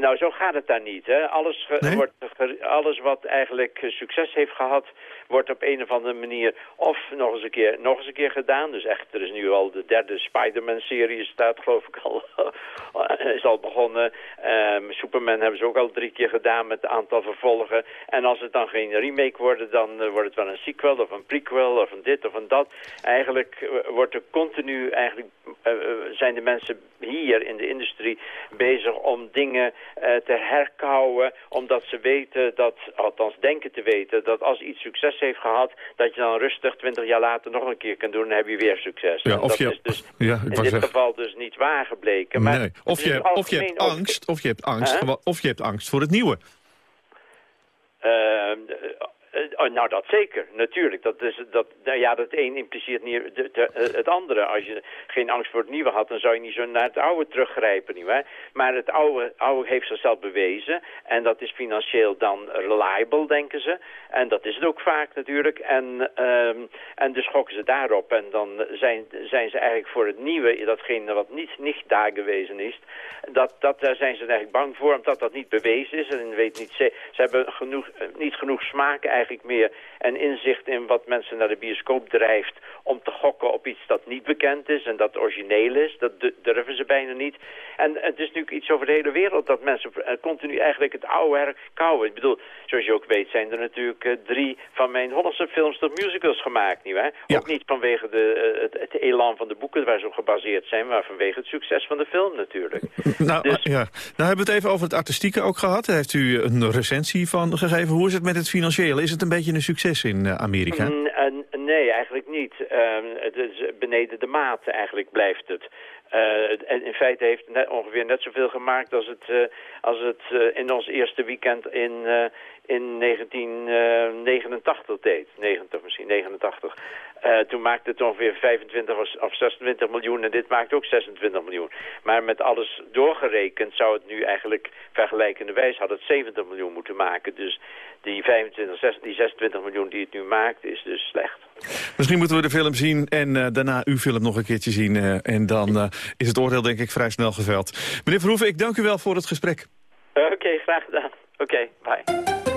Nou, zo gaat het daar niet. Hè. Alles, nee? wordt, alles wat eigenlijk succes heeft gehad, wordt op een of andere manier of nog eens een keer, nog eens een keer gedaan. Dus echt, er is nu al de derde Spider-Man-serie staat, geloof ik al, is al begonnen. Um, Superman hebben ze ook al drie keer gedaan met een aantal vervolgen. En als het dan geen remake wordt, dan uh, wordt het wel een sequel of een prequel of een dit of een dat. Eigenlijk uh, wordt er continu, eigenlijk uh, zijn de mensen hier in de industrie bezig om dingen te herkauwen, omdat ze weten dat, althans denken te weten, dat als iets succes heeft gehad, dat je dan rustig twintig jaar later nog een keer kan doen en dan heb je weer succes. Ja, of dat je, is dus ja, in dit geval dus niet waar gebleken. Maar nee. of, je, of je hebt angst, of je hebt angst, huh? of je hebt angst voor het nieuwe. Uh, uh, nou, dat zeker, natuurlijk. Dat is, dat, nou ja, dat een impliceert niet de, de, het andere. Als je geen angst voor het nieuwe had, dan zou je niet zo naar het oude teruggrijpen. Maar het oude, oude heeft zichzelf bewezen. En dat is financieel dan reliable, denken ze. En dat is het ook vaak natuurlijk. En, um, en dus gokken ze daarop. En dan zijn, zijn ze eigenlijk voor het nieuwe, datgene wat niet, niet daar gewezen is. Dat, dat, daar zijn ze eigenlijk bang voor, omdat dat niet bewezen is. En weet niet, ze, hebben genoeg, niet genoeg smaak eigenlijk ik meer een inzicht in wat mensen naar de bioscoop drijft om te gokken op iets dat niet bekend is en dat origineel is. Dat durven ze bijna niet. En het is natuurlijk iets over de hele wereld dat mensen eh, continu eigenlijk het oude werk kouwen. Ik bedoel, zoals je ook weet zijn er natuurlijk eh, drie van mijn Hollandse films tot musicals gemaakt. Niet waar? Ook niet vanwege de, eh, het, het, elan van de boeken waar ze op gebaseerd zijn, maar vanwege het succes van de film natuurlijk. Nou, dus... ja. nou hebben we het even over het artistieke ook gehad. Daar heeft u een recensie van gegeven. Hoe is het met het financiële? Is het een beetje een succes in Amerika? Mm, nee, eigenlijk niet. Ehm, het is beneden de maat eigenlijk blijft het. Uh, in feite heeft net, ongeveer net zoveel gemaakt als het, als het in ons eerste weekend in, in 1989 deed. 90 misschien, 89. toen maakte het ongeveer 25 of 26 miljoen en dit maakt ook 26 miljoen. Maar met alles doorgerekend zou het nu eigenlijk vergelijkende wijze had het 70 miljoen moeten maken. Dus die 25, 26, die 26 miljoen die het nu maakt is dus slecht. Misschien moeten we de film zien en uh, daarna uw film nog een keertje zien. Uh, en dan is het oordeel denk ik vrij snel geveld. Meneer Verhoeven, ik dank u wel voor het gesprek. Oké, okay, graag gedaan. Oké, okay, bye.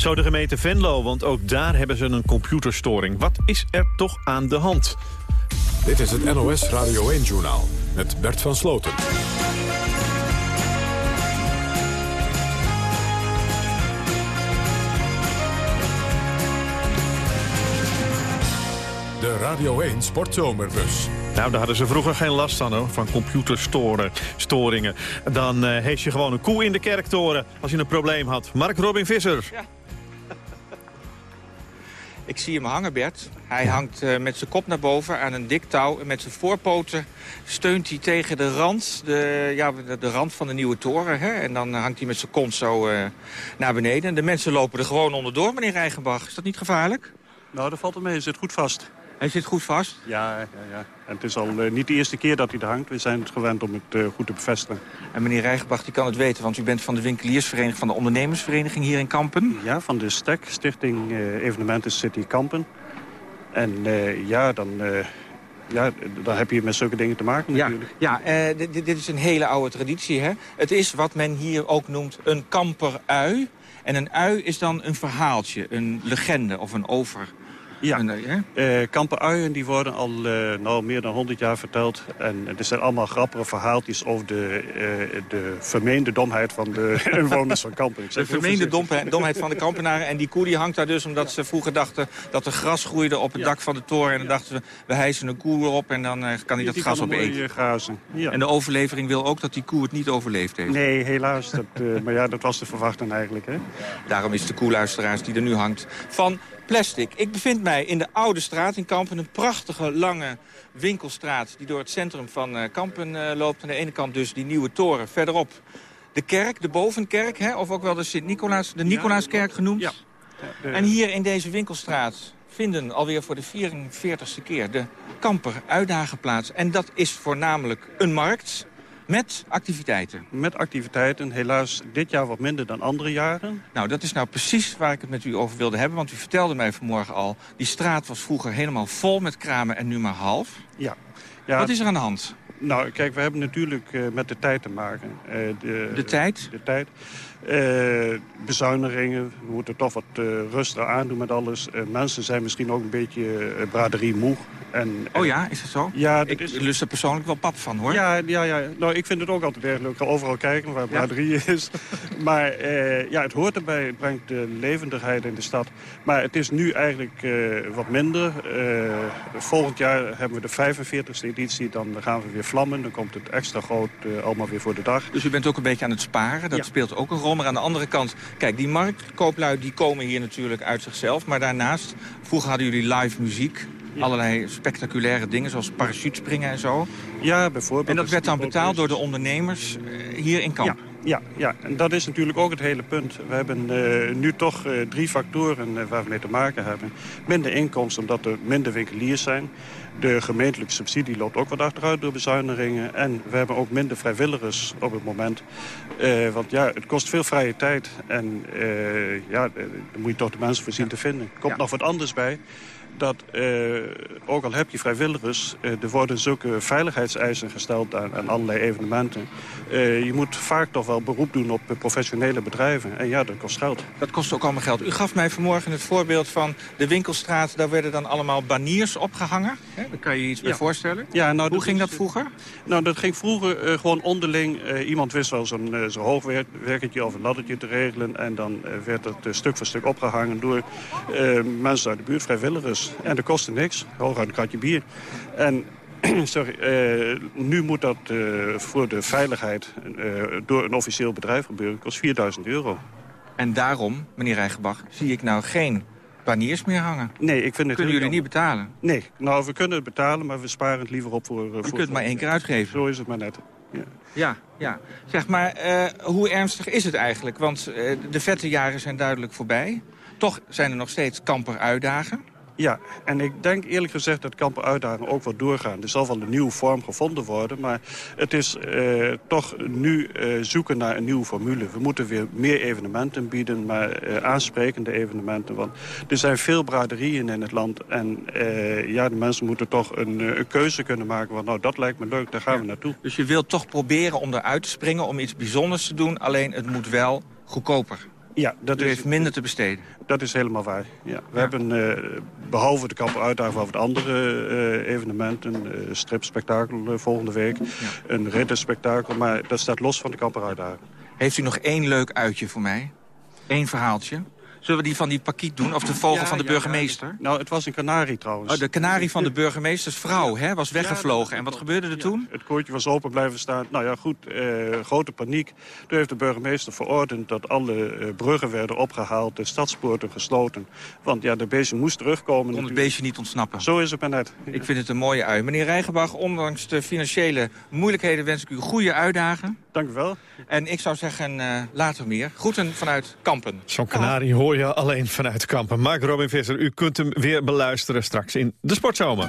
Zo de gemeente Venlo, want ook daar hebben ze een computerstoring. Wat is er toch aan de hand? Dit is het NOS Radio 1-journaal met Bert van Sloten. De Radio 1 Sportzomerbus. Nou, daar hadden ze vroeger geen last van, hoor, van computerstoringen. Dan uh, hees je gewoon een koe in de kerktoren als je een probleem had. Mark Robin Visser. Ja. Ik zie hem hangen, Bert. Hij hangt uh, met zijn kop naar boven aan een dik touw. En met zijn voorpoten steunt hij tegen de rand, de, ja, de, de rand van de nieuwe toren. Hè? En dan hangt hij met zijn kont zo uh, naar beneden. En de mensen lopen er gewoon onderdoor, meneer Rijgenbach. Is dat niet gevaarlijk? Nou, dat valt er mee. Hij zit goed vast. Hij zit goed vast? Ja, ja, ja. En het is al uh, niet de eerste keer dat hij er hangt. We zijn het gewend om het uh, goed te bevestigen. En meneer Rijgenbach, die kan het weten, want u bent van de winkeliersvereniging... van de ondernemersvereniging hier in Kampen. Ja, van de STEC, Stichting uh, Evenementen City Kampen. En ja, dan... Ja, daar heb je met zulke dingen te maken natuurlijk. Ja, ja dit, dit, is een hele oude traditie. Hè? Het is wat men hier ook noemt een kamperui. En een ui is dan een verhaaltje, een legende of een over ja, uh, kampenuien die worden al uh, nou, meer dan 100 jaar verteld. En er zijn allemaal grappige verhaaltjes over de, uh, de vermeende domheid van de inwoners van Kampen. De vermeende domheid van de Kampenaren. En die koe die hangt daar dus omdat ze vroeger dachten dat er gras groeide op het dak van de toren. En dan dachten ze, we hijsen een koe erop en dan kan hij dat die gras opeten. Grazen. En de overlevering wil ook dat die koe het niet overleefd heeft. Nee, helaas. Dat, maar ja, dat was te verwachten eigenlijk. Hè? Daarom is de koeluisteraars die er nu hangt van plastic. Ik bevind mij in de Oude Straat in Kampen. Een prachtige, lange winkelstraat die door het centrum van uh, Kampen uh, loopt. Aan de ene kant dus die nieuwe toren. Verderop de kerk, de bovenkerk. Hè, of ook wel de Sint-Nicolaas, de Nicolaaskerk genoemd. Ja. En hier in deze winkelstraat vinden alweer voor de 44ste keer de Kamper uitdagen plaats. En dat is voornamelijk een markt met activiteiten? Met activiteiten. Helaas dit jaar wat minder dan andere jaren. Nou, dat is nou precies waar ik het met u over wilde hebben. Want u vertelde mij vanmorgen al... die straat was vroeger helemaal vol met kramen en nu maar half. Ja. ja Wat is er aan de hand? Nou, kijk, we hebben natuurlijk uh, met de tijd te maken. Uh, de, de tijd? De tijd. Uh, bezuinigingen, we moeten toch wat rustiger aandoen met alles. Mensen zijn misschien ook een beetje braderie moe. En, oh ja, is dat zo? Ja, ik is... lust er persoonlijk wel pap van, hoor. Ja, ja, ja. Nou, ik vind het ook altijd erg leuk. Ik ga overal kijken waar braderie ja. is. maar ja, het hoort erbij. Het brengt de levendigheid in de stad. Maar het is nu eigenlijk wat minder. volgend jaar hebben we de 45e editie. Dan gaan we weer vlammen. Dan komt het extra groot allemaal weer voor de dag. Dus u bent ook een beetje aan het sparen. Dat ja. speelt ook een rol. Maar aan de andere kant, kijk, die marktkooplui die komen hier natuurlijk uit zichzelf. Maar daarnaast, vroeger hadden jullie live muziek. Ja. Allerlei spectaculaire dingen, zoals parachutespringen en zo. Ja, bijvoorbeeld. En dat werd dan betaald door de ondernemers hier in Kamp. Ja. Ja, ja, en dat is natuurlijk ook het hele punt. We hebben uh, nu toch uh, drie factoren uh, waar we mee te maken hebben. Minder inkomsten omdat er minder winkeliers zijn. De gemeentelijke subsidie loopt ook wat achteruit door bezuinigingen. En we hebben ook minder vrijwilligers op het moment. want ja, het kost veel vrije tijd. En ja, daar moet je toch de mensen voor zien te vinden. Er komt ja. nog wat anders bij. Dat eh, ook al heb je vrijwilligers... eh, er worden zulke veiligheidseisen gesteld aan, aan allerlei evenementen. Eh, je moet vaak toch wel beroep doen op professionele bedrijven. En ja, dat kost geld. Dat kost ook allemaal geld. U gaf mij vanmorgen het voorbeeld van de winkelstraat. Daar werden dan allemaal baniers opgehangen. Hè? Daar kan je je iets bij Ja. voorstellen. Ja, nou, Hoe ging dat vroeger? Nou, dat ging vroeger gewoon onderling. Iemand wist wel zo'n zo'n hoogwerkertje of een laddertje te regelen. En dan werd het eh, stuk voor stuk opgehangen door mensen uit de buurt, vrijwilligers. En dat kostte niks, hooguit een kratje bier. En sorry, eh, nu moet dat eh, voor de veiligheid eh, door een officieel bedrijf gebeuren. kost 4000 euro. En daarom, meneer Rijgenbach, zie ik nou geen baniers meer hangen. Nee, ik vind het Kunnen jullie niet betalen? Nee, nou, we kunnen het betalen, maar we sparen het liever op voor... Je kunt het maar één keer uitgeven. Zo is het maar net. Ja. Ja, ja. Zeg maar, hoe ernstig is het eigenlijk? Want de vette jaren zijn duidelijk voorbij. Toch zijn er nog steeds kamper uitdagen. Ja, en ik denk eerlijk gezegd dat kampen uitdagen ook wel doorgaan. Er zal wel een nieuwe vorm gevonden worden, maar het is eh, toch nu eh, zoeken naar een nieuwe formule. We moeten weer meer evenementen bieden, maar eh, aansprekende evenementen. Want er zijn veel braderieën in het land en ja, de mensen moeten toch een, een keuze kunnen maken. Want nou, dat lijkt me leuk, daar gaan we naartoe. Dus je wilt toch proberen om eruit te springen, om iets bijzonders te doen. Alleen het moet wel goedkoper. Ja, dat U is, heeft minder te besteden. Dat is helemaal waar. Ja. We hebben eh, behalve de kampen uitdagen wel wat andere eh, evenementen. eh stripspektakel eh, volgende week. Een rittenspektakel. Maar dat staat los van de kampen uitdagen. Heeft u nog één leuk uitje voor mij? Eén verhaaltje? Zullen we die van die pakiet doen? Of de vogel Ja, van de ja, burgemeester? ja. Nou, het was een kanarie trouwens. Oh, de kanarie van de burgemeesters vrouw hè, was weggevlogen. En wat gebeurde er toen? Het koortje was open blijven staan. Nou ja, goed, eh, grote paniek. Toen heeft de burgemeester verordend dat alle eh, bruggen werden opgehaald... de stadspoorten gesloten. Want ja, de beestje moest terugkomen. Kon het natuurlijk. beestje niet ontsnappen? Zo is het maar net. Ik vind het een mooie ui. Meneer Rijgenbach, ondanks de financiële moeilijkheden... wens ik u goede uitdagen. Dank u wel. En ik zou zeggen, eh, later meer. Groeten vanuit Kampen. Zo'n kanarie hoor je alleen vanuit Kampen. Mark Robin Visser, u kunt hem weer beluisteren straks in de Sportzomer.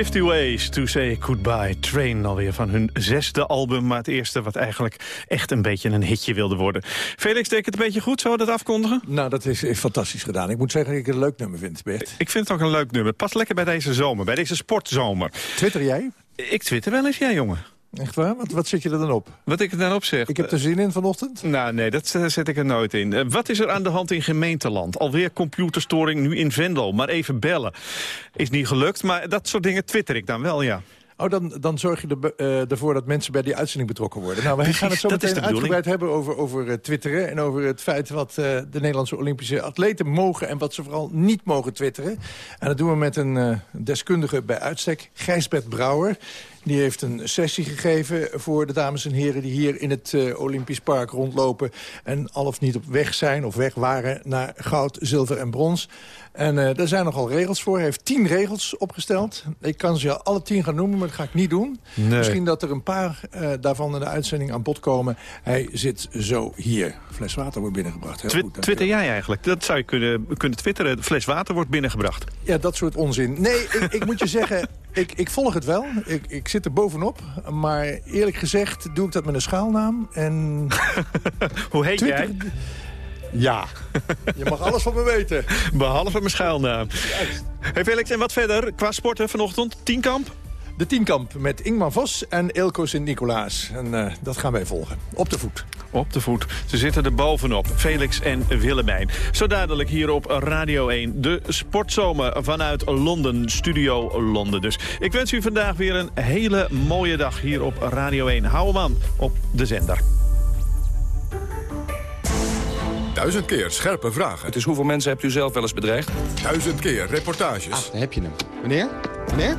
50 Ways to Say Goodbye. Train alweer van hun zesde album. Maar het eerste wat eigenlijk echt een beetje een hitje wilde worden. Felix, deed het een beetje goed? We dat afkondigen? Nou, dat is, is fantastisch gedaan. Ik moet zeggen dat ik het een leuk nummer vind, Bert. Ik vind het ook een leuk nummer. Het past lekker bij deze zomer, bij deze sportzomer. Twitter jij? Ik twitter wel eens, jij jongen. Echt waar? Wat, wat zit je er dan op? Wat ik er dan op zeg? Ik heb er zin in vanochtend. Nou, nee, dat eh, zet ik er nooit in. Eh, wat is er aan de hand in gemeenteland? Alweer computerstoring, nu in Venlo. Maar even bellen. Is niet gelukt, maar dat soort dingen twitter ik dan wel, ja. Oh, dan, dan zorg je er, eh, ervoor dat mensen bij die uitzending betrokken worden. Nou, wij Precies, gaan het zo meteen uitgebreid hebben over, over twitteren... en over het feit wat de Nederlandse Olympische atleten mogen... en wat ze vooral niet mogen twitteren. En dat doen we met een deskundige bij uitstek, Gijsbert Brouwer. Die heeft een sessie gegeven voor de dames en heren... die hier in het eh, Olympisch Park rondlopen... en al of niet op weg zijn of weg waren naar goud, zilver en brons. En eh daar zijn nogal regels voor. Hij heeft tien regels opgesteld. Ik kan ze alle tien gaan noemen, maar dat ga ik niet doen. Nee. Misschien dat er een paar eh, daarvan in de uitzending aan bod komen. Hij zit zo hier. Fles water wordt binnengebracht. Heel Twi- goed, twitter jij eigenlijk? Dat zou je kunnen, kunnen twitteren. Fles water wordt binnengebracht. Ja, dat soort onzin. Nee, ik, ik moet je zeggen, ik, ik volg het wel. Ik, ik zit er bovenop. Maar eerlijk gezegd doe ik dat met een schaalnaam. En Hoe heet Twitter- jij? Ja, je mag alles van me weten. Behalve mijn schuilnaam. Hey Felix, en wat verder qua sporten vanochtend? Tienkamp? De tienkamp met Ingmar Vos en Eelco Sint-Nicolaas. En eh, dat gaan wij volgen. Op de voet. Op de voet. Ze zitten er bovenop. Felix en Willemijn. Zo dadelijk hier op Radio 1. De sportzomer vanuit Londen. Studio Londen dus. Ik wens u vandaag weer een hele mooie dag hier op Radio 1. Hou hem aan op de zender. Duizend keer scherpe vragen. Dus hoeveel mensen hebt u zelf wel eens bedreigd? Duizend keer reportages. daar heb je hem. Meneer? Meneer?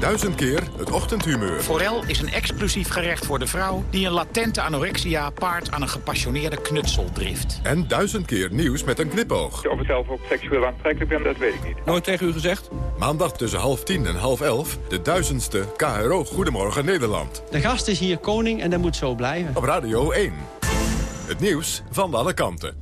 Duizend keer het ochtendhumeur. Forel is een exclusief gerecht voor de vrouw... die een latente anorexia paart aan een gepassioneerde knutseldrift. En duizend keer nieuws met een knipoog. Of ik zelf ook seksueel aantrekkelijk ben, dat weet ik niet. Nooit tegen u gezegd? Maandag tussen half tien en half elf. De duizendste KRO Goedemorgen Nederland. De gast is hier koning en dat moet zo blijven. Op Radio 1. Het nieuws van alle kanten.